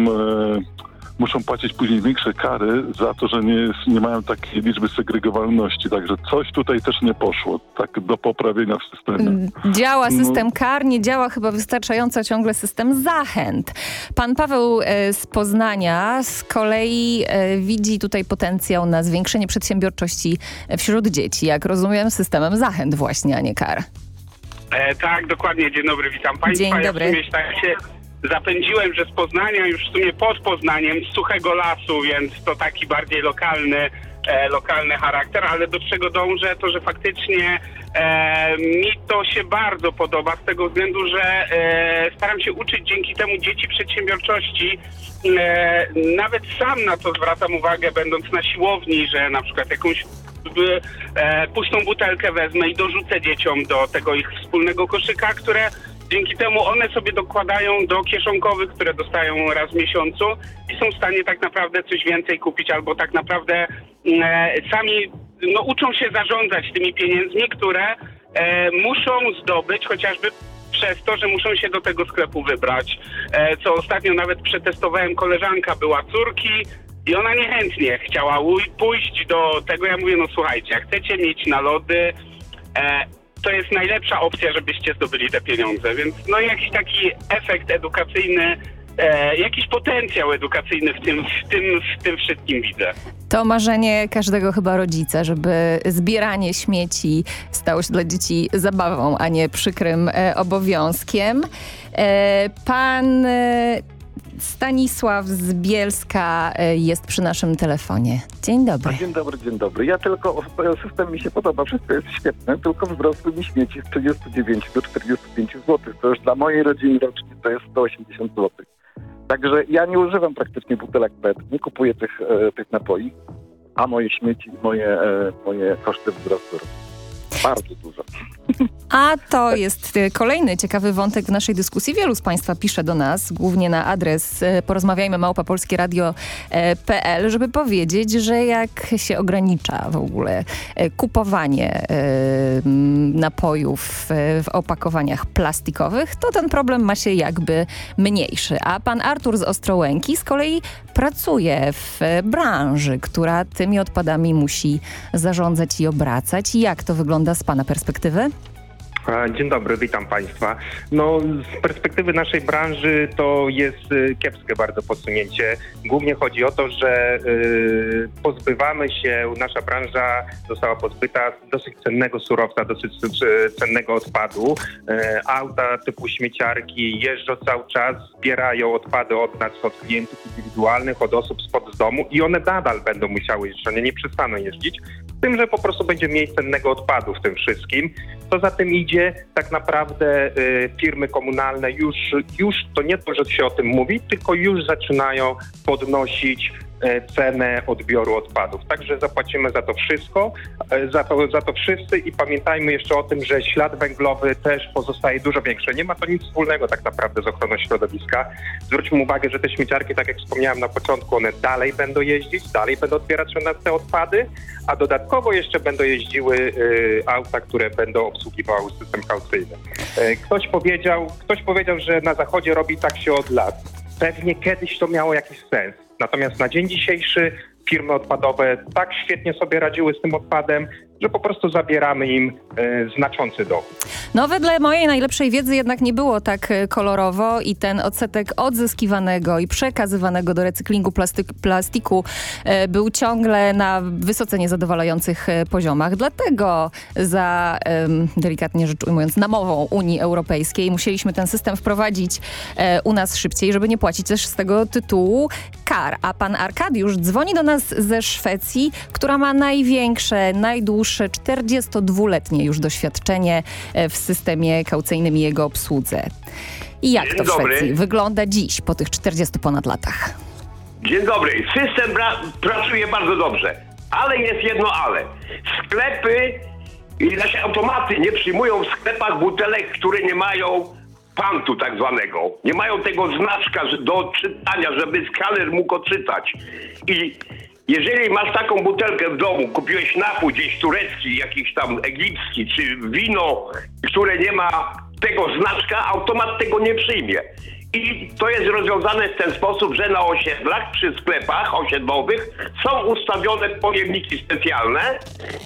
Muszą płacić później większe kary za to, że nie, nie mają takiej liczby segregowalności. Także coś tutaj też nie poszło, tak do poprawienia w systemie. Działa No. system kar, nie działa chyba wystarczająco ciągle system zachęt. Pan Paweł e, z Poznania z kolei e, widzi tutaj potencjał na zwiększenie przedsiębiorczości wśród dzieci. Jak rozumiem, systemem zachęt właśnie, a nie kar. E, tak, dokładnie. Dzień dobry, witam Państwa. Dzień Ja dobry. w sumie się zapędziłem, że z Poznania, już w sumie pod Poznaniem, z Suchego Lasu, więc to taki bardziej lokalny, e, lokalny charakter, ale do czego dążę, to że faktycznie E, mi to się bardzo podoba z tego względu, że e, staram się uczyć dzięki temu dzieci przedsiębiorczości. E, nawet sam na to zwracam uwagę, będąc na siłowni, że na przykład jakąś e, pustą butelkę wezmę i dorzucę dzieciom do tego ich wspólnego koszyka, które dzięki temu one sobie dokładają do kieszonkowych, które dostają raz w miesiącu i są w stanie tak naprawdę coś więcej kupić albo tak naprawdę e, sami no, uczą się zarządzać tymi pieniędzmi, które e, muszą zdobyć chociażby przez to, że muszą się do tego sklepu wybrać. E, co ostatnio nawet przetestowałem, koleżanka była córki i ona niechętnie chciała pójść do tego. Ja mówię, no słuchajcie, chcecie mieć na lody, e, to jest najlepsza opcja, żebyście zdobyli te pieniądze. Więc no jakiś taki efekt edukacyjny, e, jakiś potencjał edukacyjny w tym, w, tym, w tym wszystkim widzę. To marzenie każdego chyba rodzica, żeby zbieranie śmieci stało się dla dzieci zabawą, a nie przykrym e, obowiązkiem. E, pan e, Stanisław z Bielska e, jest przy naszym telefonie. Dzień dobry. Dzień dobry, dzień dobry. Ja tylko, system mi się podoba, wszystko jest świetne, tylko wzrosły mi śmieci z 39 do 45 zł. To już dla mojej rodziny rocznie to jest 180 zł. Także ja nie używam praktycznie butelek PET, nie kupuję tych, e, tych napoi, a moje śmieci, moje, e, moje koszty wzrosły bardzo dużo. A to jest e, kolejny ciekawy wątek w naszej dyskusji. Wielu z Państwa pisze do nas, głównie na adres e, porozmawiajmy małpapolskieradio.pl, żeby powiedzieć, że jak się ogranicza w ogóle e, kupowanie napojów w opakowaniach plastikowych, to ten problem ma się jakby mniejszy. A pan Artur z Ostrołęki z kolei pracuje w branży, która tymi odpadami musi zarządzać i obracać. Jak to wygląda z pana perspektywy? Dzień dobry, witam Państwa. No, z perspektywy naszej branży to jest y, kiepskie bardzo posunięcie. Głównie chodzi o to, że y, pozbywamy się, nasza branża została pozbyta dosyć cennego surowca, dosyć y, cennego odpadu. Auta typu śmieciarki jeżdżą cały czas, zbierają odpady od nas, od klientów indywidualnych, od osób spod domu i one nadal będą musiały jeździć, one nie przestaną jeździć, z tym, że po prostu będzie mniej cennego odpadu w tym wszystkim. Co za tym idzie, tak naprawdę y, firmy komunalne już, już to nie to, że się o tym mówi, tylko już zaczynają podnosić cenę odbioru odpadów. Także zapłacimy za to wszystko, y, za to, za to wszyscy i pamiętajmy jeszcze o tym, że ślad węglowy też pozostaje dużo większy. Nie ma to nic wspólnego tak naprawdę z ochroną środowiska. Zwróćmy uwagę, że te śmieciarki, tak jak wspomniałem na początku, one dalej będą jeździć, dalej będą odbierać od nas te odpady, a dodatkowo jeszcze będą jeździły y, auta, które będą obsługiwały system kaucyjny. Y, ktoś, powiedział, ktoś powiedział, że na zachodzie robi tak się od lat. Pewnie kiedyś to miało jakiś sens. Natomiast na dzień dzisiejszy firmy odpadowe tak świetnie sobie radziły z tym odpadem, że po prostu zabieramy im y, znaczący dochód. No wedle mojej najlepszej wiedzy jednak nie było tak e, kolorowo i ten odsetek odzyskiwanego i przekazywanego do recyklingu plastyk, plastiku e, był ciągle na wysoce niezadowalających e, poziomach. Dlatego za, delikatnie rzecz ujmując, namową Unii Europejskiej musieliśmy ten system wprowadzić e, u nas szybciej, żeby nie płacić też z tego tytułu kar. A pan Arkadiusz dzwoni do nas ze Szwecji, która ma największe, najdłuższe, 42-letnie już doświadczenie e, w systemie kaucyjnym i jego obsłudze. I jak Dzień to w dobry. Szwecji wygląda dziś, po tych 40 ponad latach? Dzień dobry. System pra- pracuje bardzo dobrze, ale jest jedno ale. Sklepy i nasze automaty nie przyjmują w sklepach butelek, które nie mają pantu tak zwanego. Nie mają tego znaczka do czytania, żeby skaner mógł odczytać. I jeżeli masz taką butelkę w domu, kupiłeś napój gdzieś turecki, jakiś tam egipski, czy wino, które nie ma tego znaczka, automat tego nie przyjmie. I to jest rozwiązane w ten sposób, że na osiedlach, przy sklepach osiedlowych są ustawione pojemniki specjalne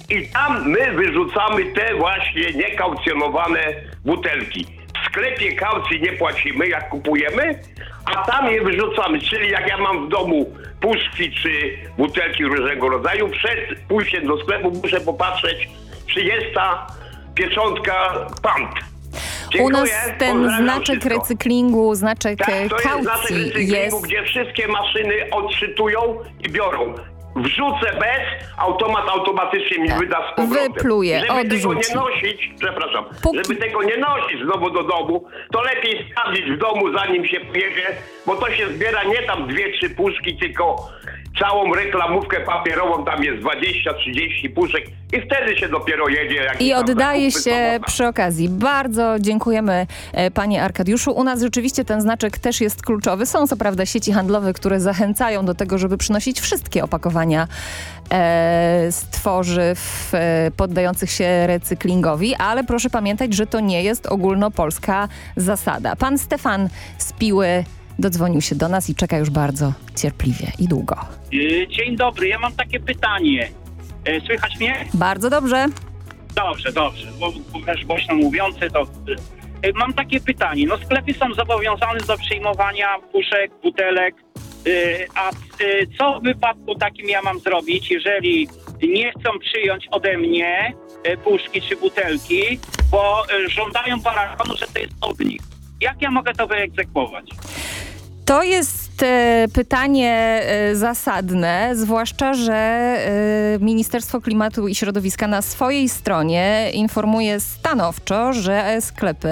i tam my wyrzucamy te właśnie niekaucjonowane butelki. W sklepie kaucji nie płacimy, jak kupujemy, a tam je wyrzucamy. Czyli jak ja mam w domu puszki czy butelki różnego rodzaju, przed pójściem do sklepu muszę popatrzeć, czy jest ta pieczątka pant. U nas Dziękuję, ten znaczek wszystko. recyklingu, znaczek Tak, e, to jest znaczek kaucji recyklingu, jest... gdzie wszystkie maszyny odczytują i biorą. Wrzucę bez, automat automatycznie mi wyda z powrotem. Wypluje, Żeby tego odrzuci. nie nosić, przepraszam, Póki- żeby tego nie nosić znowu do domu, to lepiej sprawdzić w domu, zanim się pojedzie, bo to się zbiera nie tam dwie, trzy puszki, tylko całą reklamówkę papierową, tam jest 20-30 puszek i wtedy się dopiero jedzie. jak I oddaje się przy okazji. Bardzo dziękujemy e, panie Arkadiuszu. U nas rzeczywiście ten znaczek też jest kluczowy. Są co prawda sieci handlowe, które zachęcają do tego, żeby przynosić wszystkie opakowania e, z tworzyw e, poddających się recyklingowi, ale proszę pamiętać, że to nie jest ogólnopolska zasada. Pan Stefan z Piły dodzwonił się do nas i czeka już bardzo cierpliwie i długo. Y, Dzień dobry, ja mam takie pytanie. E, Słychać mnie? Bardzo dobrze. Dobrze, dobrze, bo też głośno mówiący to... E, Mam takie pytanie. No sklepy są zobowiązane do przyjmowania puszek, butelek, a co w wypadku takim ja mam zrobić, jeżeli nie chcą przyjąć ode mnie e, puszki czy butelki, bo e, żądają paragonu, że to jest od nich. Jak ja mogę to wyegzekwować? To jest e, pytanie e, zasadne, zwłaszcza, że e, Ministerstwo Klimatu i Środowiska na swojej stronie informuje stanowczo, że sklepy,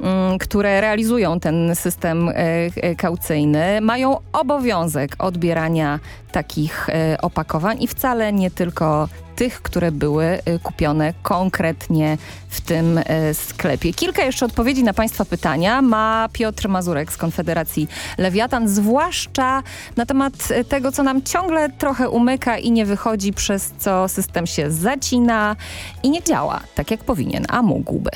m, które realizują ten system e, e, kaucyjny, mają obowiązek odbierania takich e, opakowań i wcale nie tylko tych, które były e, kupione konkretnie w tym e, sklepie. Kilka jeszcze odpowiedzi na Państwa pytania ma Piotr Mazurek z Konfederacji Lewiatan, zwłaszcza na temat e, tego, co nam ciągle trochę umyka i nie wychodzi, przez co system się zacina i nie działa tak, jak powinien, a mógłby.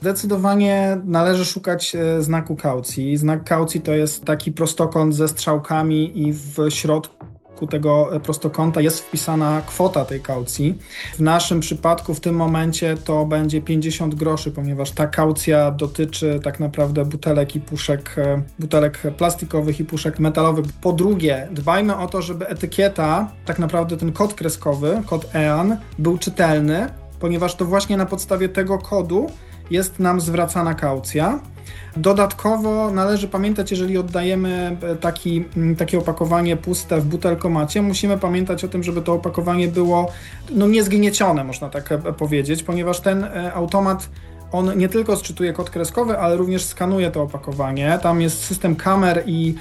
Zdecydowanie należy szukać e, znaku kaucji. Znak kaucji to jest taki prostokąt ze strzałkami i w środku tego e, prostokąta jest wpisana kwota tej kaucji. W naszym przypadku w tym momencie to będzie 50 groszy, ponieważ ta kaucja dotyczy tak naprawdę butelek i puszek, e, butelek plastikowych i puszek metalowych. Po drugie, dbajmy o to, żeby etykieta, tak naprawdę ten kod kreskowy, kod EAN, był czytelny, ponieważ to właśnie na podstawie tego kodu jest nam zwracana kaucja. Dodatkowo należy pamiętać, jeżeli oddajemy e, taki, m, takie opakowanie puste w butelkomacie, musimy pamiętać o tym, żeby to opakowanie było no, niezgniecione, można tak e, powiedzieć, ponieważ ten e, automat on nie tylko sczytuje kod kreskowy, ale również skanuje to opakowanie. Tam jest system kamer i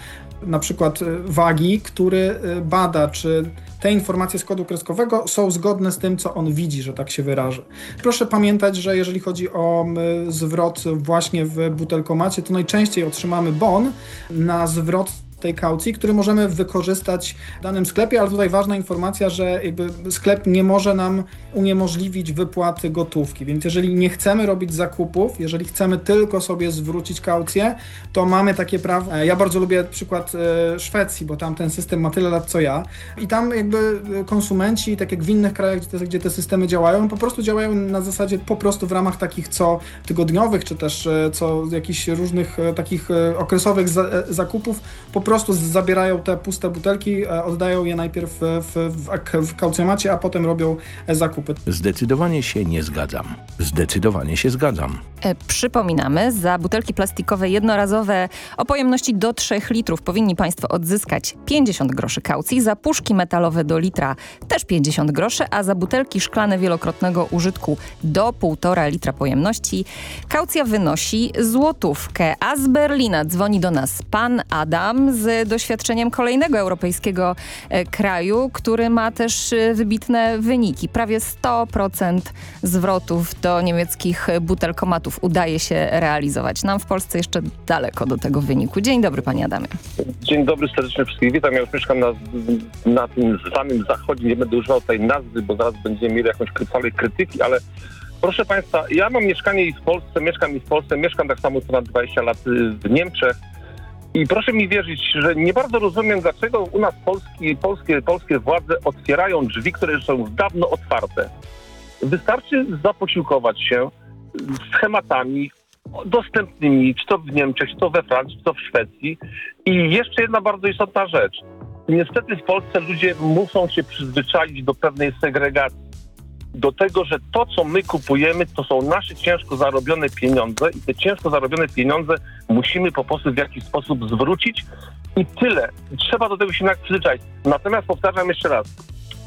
na przykład wagi, który bada, czy te informacje z kodu kreskowego są zgodne z tym, co on widzi, że tak się wyrażę. Proszę pamiętać, że jeżeli chodzi o zwrot właśnie w butelkomacie, to najczęściej otrzymamy bon na zwrot tej kaucji, który możemy wykorzystać w danym sklepie, ale tutaj ważna informacja, że sklep nie może nam uniemożliwić wypłaty gotówki, więc jeżeli nie chcemy robić zakupów, jeżeli chcemy tylko sobie zwrócić kaucję, to mamy takie prawo. E, Ja bardzo lubię przykład e, Szwecji, bo tam ten system ma tyle lat co ja i tam jakby e, konsumenci, tak jak w innych krajach, gdzie te, gdzie te systemy działają, po prostu działają na zasadzie po prostu w ramach takich co tygodniowych, czy też co jakichś różnych takich okresowych za, zakupów, po prostu z- zabierają te puste butelki, e, oddają je najpierw w, w, w kaucjomacie, a potem robią e, zakupy. Zdecydowanie się nie zgadzam. Zdecydowanie się zgadzam. E, Przypominamy, za butelki plastikowe jednorazowe o pojemności do 3 litrów powinni Państwo odzyskać 50 groszy kaucji, za puszki metalowe do litra też 50 groszy, a za butelki szklane wielokrotnego użytku do 1,5 litra pojemności kaucja wynosi złotówkę. A z Berlina dzwoni do nas pan Adam z doświadczeniem kolejnego europejskiego e, kraju, który ma też e, wybitne wyniki. Prawie 100% zwrotów do niemieckich butelkomatów udaje się realizować. Nam w Polsce jeszcze daleko do tego wyniku. Dzień dobry panie Adamie. Dzień dobry, serdecznie wszystkich witam. Ja już mieszkam na, na tym samym zachodzie. Nie będę używał tej nazwy, bo zaraz będziemy mieli jakąś falę krytyki, ale proszę Państwa, ja mam mieszkanie i w Polsce, mieszkam i w Polsce, mieszkam tak samo ponad 20 lat y, w Niemczech. I proszę mi wierzyć, że nie bardzo rozumiem, dlaczego u nas polski, polskie, polskie władze otwierają drzwi, które są dawno otwarte. Wystarczy zaposiłkować się schematami dostępnymi, czy to w Niemczech, czy to we Francji, czy to w Szwecji. I jeszcze jedna bardzo istotna rzecz. Niestety w Polsce ludzie muszą się przyzwyczaić do pewnej segregacji. Do tego, że to, co my kupujemy, to są nasze ciężko zarobione pieniądze i te ciężko zarobione pieniądze musimy po prostu w jakiś sposób zwrócić i tyle. Trzeba do tego się przyzwyczaić. Natomiast powtarzam jeszcze raz,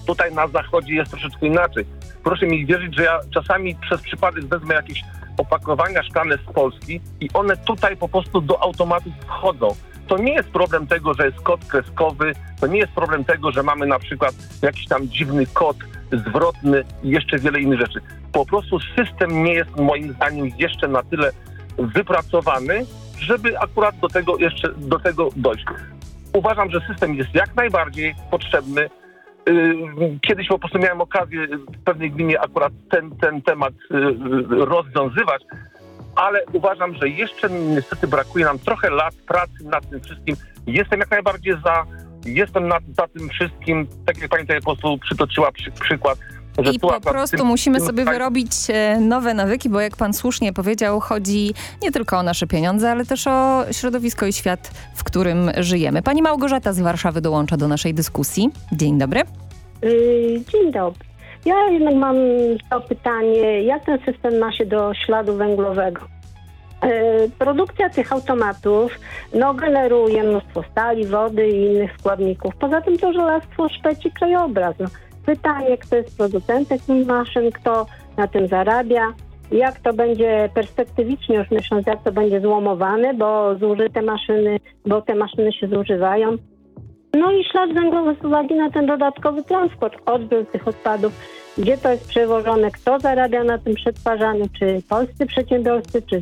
Tutaj na zachodzie jest troszeczkę inaczej. Proszę mi wierzyć, że ja czasami przez przypadek wezmę jakieś opakowania szklane z Polski i one tutaj po prostu do automatów wchodzą. To nie jest problem tego, że jest kod kreskowy, to nie jest problem tego, że mamy na przykład jakiś tam dziwny kod zwrotny i jeszcze wiele innych rzeczy. Po prostu system nie jest moim zdaniem jeszcze na tyle wypracowany, żeby akurat do tego jeszcze do tego dojść. Uważam, że system jest jak najbardziej potrzebny. Yy, Kiedyś po prostu miałem okazję w pewnej gminie akurat ten, ten temat yy, rozwiązywać, ale uważam, że jeszcze niestety brakuje nam trochę lat pracy nad tym wszystkim. Jestem jak najbardziej za, jestem za tym wszystkim, tak jak pani tutaj po prostu przytoczyła przy, przykład, że I po prostu tym- musimy tym sobie wyrobić e, nowe nawyki, bo jak pan słusznie powiedział, chodzi nie tylko o nasze pieniądze, ale też o środowisko i świat, w którym żyjemy. Pani Małgorzata z Warszawy dołącza do naszej dyskusji. Dzień dobry. Y, Dzień dobry. Ja jednak mam to pytanie, jak ten system ma się do śladu węglowego? Y, Produkcja tych automatów no, generuje mnóstwo stali, wody i innych składników. Poza tym to żelastwo szpeci krajobraz. No. Pytanie, kto jest producentem tych maszyn, kto na tym zarabia, jak to będzie perspektywicznie już myśląc, jak to będzie złomowane, bo zużyte maszyny, bo te maszyny się zużywają. No i ślad węglowy z uwagi na ten dodatkowy transport, odbiór tych odpadów, gdzie to jest przewożone, kto zarabia na tym przetwarzaniu, czy polscy przedsiębiorcy, czy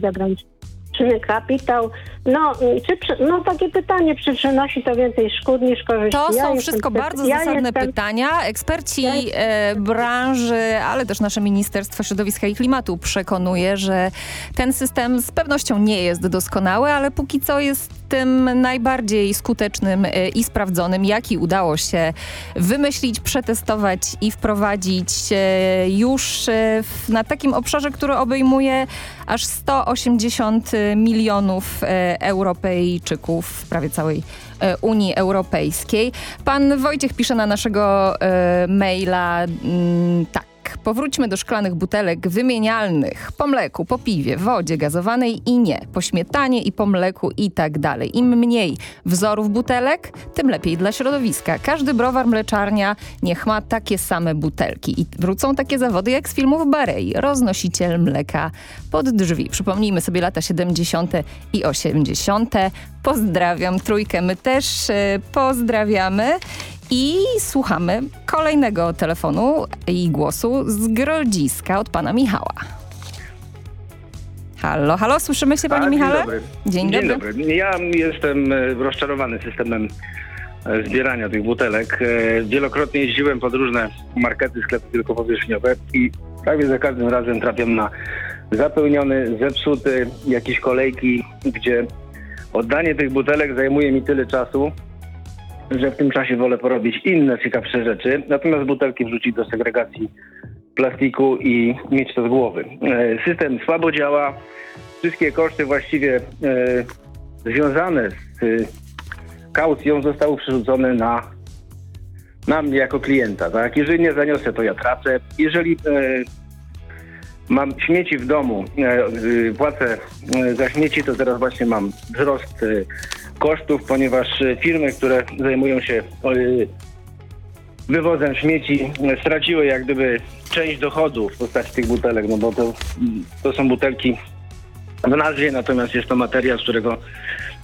zagraniczny kapitał. No, czy, no takie pytanie, czy przynosi to więcej szkód niż korzyści? To Ja są wszystko bardzo ja zasadne jestem- pytania. Eksperci e, branży, ale też nasze Ministerstwo Środowiska i Klimatu przekonuje, że ten system z pewnością nie jest doskonały, ale póki co jest tym najbardziej skutecznym e, i sprawdzonym, jaki udało się wymyślić, przetestować i wprowadzić e, już e, na takim obszarze, który obejmuje aż 180 milionów e, Europejczyków prawie całej e, Unii Europejskiej. Pan Wojciech pisze na naszego e, maila mm, tak. Powróćmy do szklanych butelek wymienialnych po mleku, po piwie, wodzie gazowanej i nie, po śmietanie i po mleku i tak dalej. Im mniej wzorów butelek, tym lepiej dla środowiska. Każdy browar, mleczarnia niech ma takie same butelki. I wrócą takie zawody jak z filmów Barei. Roznosiciel mleka pod drzwi. Przypomnijmy sobie lata 70. i 80. Pozdrawiam trójkę, my też e, pozdrawiamy. I słuchamy kolejnego telefonu i głosu z Grodziska od pana Michała. Halo, halo, słyszymy się panie A, Michale? Dzień dobry. Dzień Dzień dobry. dobry. Ja jestem e, rozczarowany systemem e, zbierania tych butelek. E, Wielokrotnie jeździłem pod różne markety, sklepy wielkopowierzchniowe i prawie za każdym razem trafiam na zapełniony, zepsuty, jakieś kolejki, gdzie oddanie tych butelek zajmuje mi tyle czasu, że w tym czasie wolę porobić inne ciekawsze rzeczy, natomiast butelki wrzucić do segregacji plastiku i mieć to z głowy. E, System słabo działa, wszystkie koszty właściwie e, związane z e, kaucją zostały przerzucone na, na mnie jako klienta. Tak? Jeżeli nie zaniosę, to ja tracę. Jeżeli mam śmieci w domu, płacę za śmieci, to teraz właśnie mam wzrost kosztów, ponieważ e, firmy, które zajmują się e, wywozem śmieci e, straciły jak gdyby część dochodu w postaci tych butelek, no bo to, to są butelki w nazwie, natomiast jest to materiał, z którego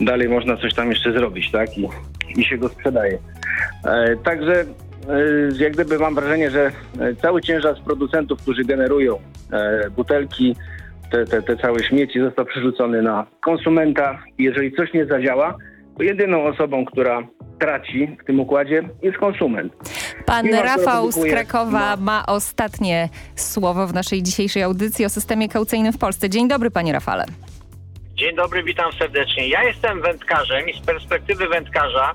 dalej można coś tam jeszcze zrobić, tak? I, i się go sprzedaje. Także jak gdyby mam wrażenie, że cały ciężar z producentów, którzy generują butelki, te, te, te całe śmieci został przerzucony na konsumenta. Jeżeli coś nie zadziała, jedyną osobą, która traci w tym układzie jest konsument. Pan Firma, Rafał z Krakowa ma ostatnie słowo w naszej dzisiejszej audycji o systemie kaucyjnym w Polsce. Dzień dobry panie Rafale. Dzień dobry, witam serdecznie. Ja jestem wędkarzem i z perspektywy wędkarza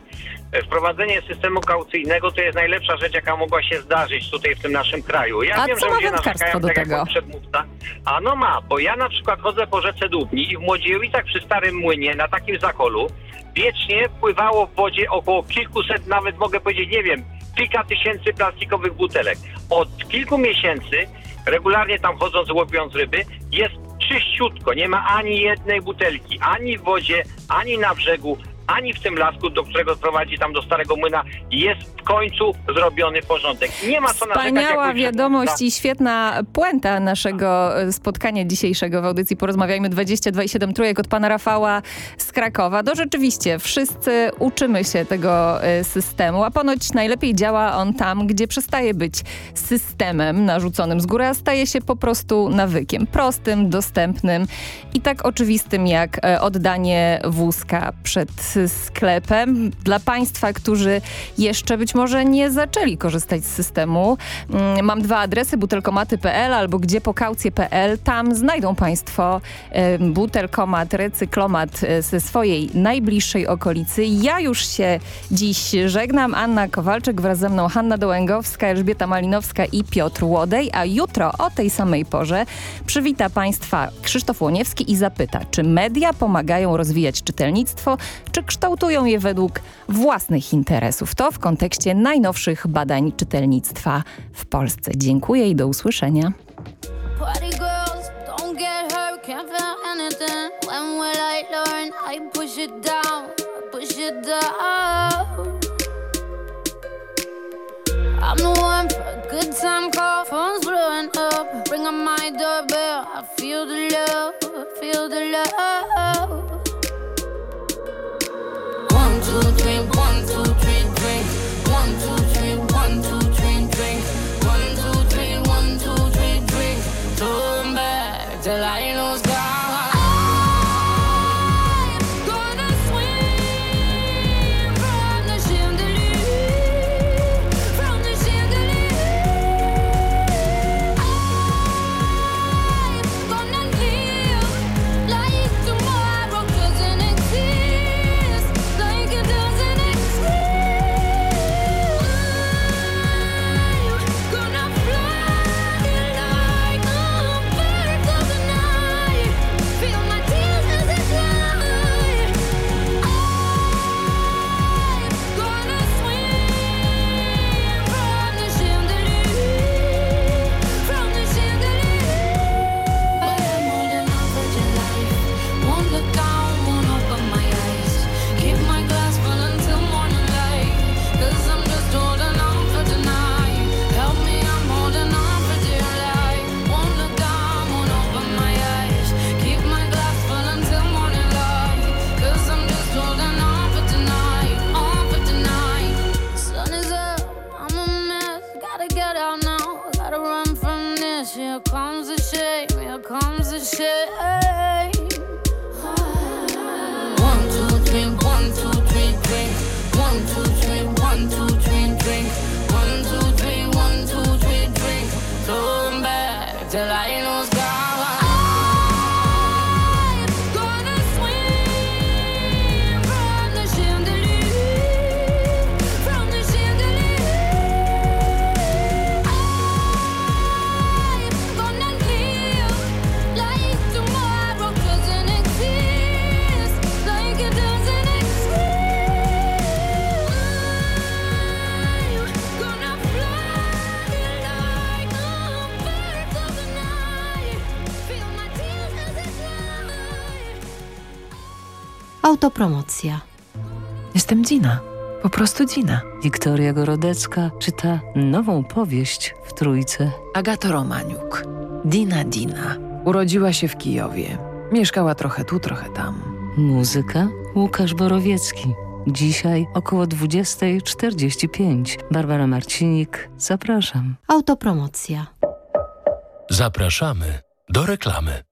wprowadzenie systemu kaucyjnego to jest najlepsza rzecz, jaka mogła się zdarzyć tutaj w tym naszym kraju. Ja A wiem, co że ma ludzie narzekają, do tak jak tego? mój przedmówca. A no ma, bo ja na przykład chodzę po rzece Dubni i w Młodziejowicach przy Starym Młynie na takim zakolu wiecznie pływało w wodzie około kilkuset, nawet mogę powiedzieć, nie wiem, kilka tysięcy plastikowych butelek. Od kilku miesięcy, regularnie tam chodząc, łowiąc ryby, jest czyściutko, nie ma ani jednej butelki, ani w wodzie, ani na brzegu. Ani w tym lasku, do którego prowadzi tam do Starego Młyna, jest w końcu zrobiony porządek. Nie ma co narzekać. Wspaniała wiadomość i świetna puenta naszego e, spotkania dzisiejszego w audycji Porozmawiajmy 22,7 trójek od pana Rafała z Krakowa. No rzeczywiście, wszyscy uczymy się tego e, systemu, a ponoć najlepiej działa on tam, gdzie przestaje być systemem narzuconym z góry, a staje się po prostu nawykiem. Prostym, dostępnym i tak oczywistym jak e, oddanie wózka przed sklepem. Dla państwa, którzy jeszcze być może nie zaczęli korzystać z systemu, mm, mam dwa adresy, butelkomaty.pl albo gdziepokaucje.pl. Tam znajdą państwo butelkomat, recyklomat e, ze swojej najbliższej okolicy. Ja już się dziś żegnam. Anna Kowalczyk wraz ze mną Hanna Dołęgowska, Elżbieta Malinowska i Piotr Łodej, a jutro o tej samej porze przywita państwa Krzysztof Łoniewski i zapyta, czy media pomagają rozwijać czytelnictwo, czy kształtują je według własnych interesów. To w kontekście najnowszych badań czytelnictwa w Polsce. Dziękuję i do usłyszenia. I'm the one for a good time call, phone's blowing up. Ring on my doorbell, I feel the love, feel the love. One, two, three, one, two, three, drink. One, two, three, one, two, three, drink. One, two, three, one, two, three, drink. Turn back till I Autopromocja. Jestem Dina. Po prostu Dina. Wiktoria Gorodecka czyta nową powieść w Trójce. Agata Romaniuk. Dina Dina. Urodziła się w Kijowie. Mieszkała trochę tu, trochę tam. Muzyka Łukasz Borowiecki. Dzisiaj około 20.45. Barbara Marcinik. Zapraszam. Autopromocja. Zapraszamy do reklamy.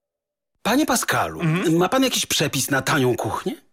Panie Pascalu, ma pan jakiś przepis na tanią kuchnię?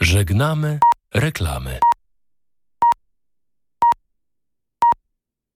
Żegnamy reklamy.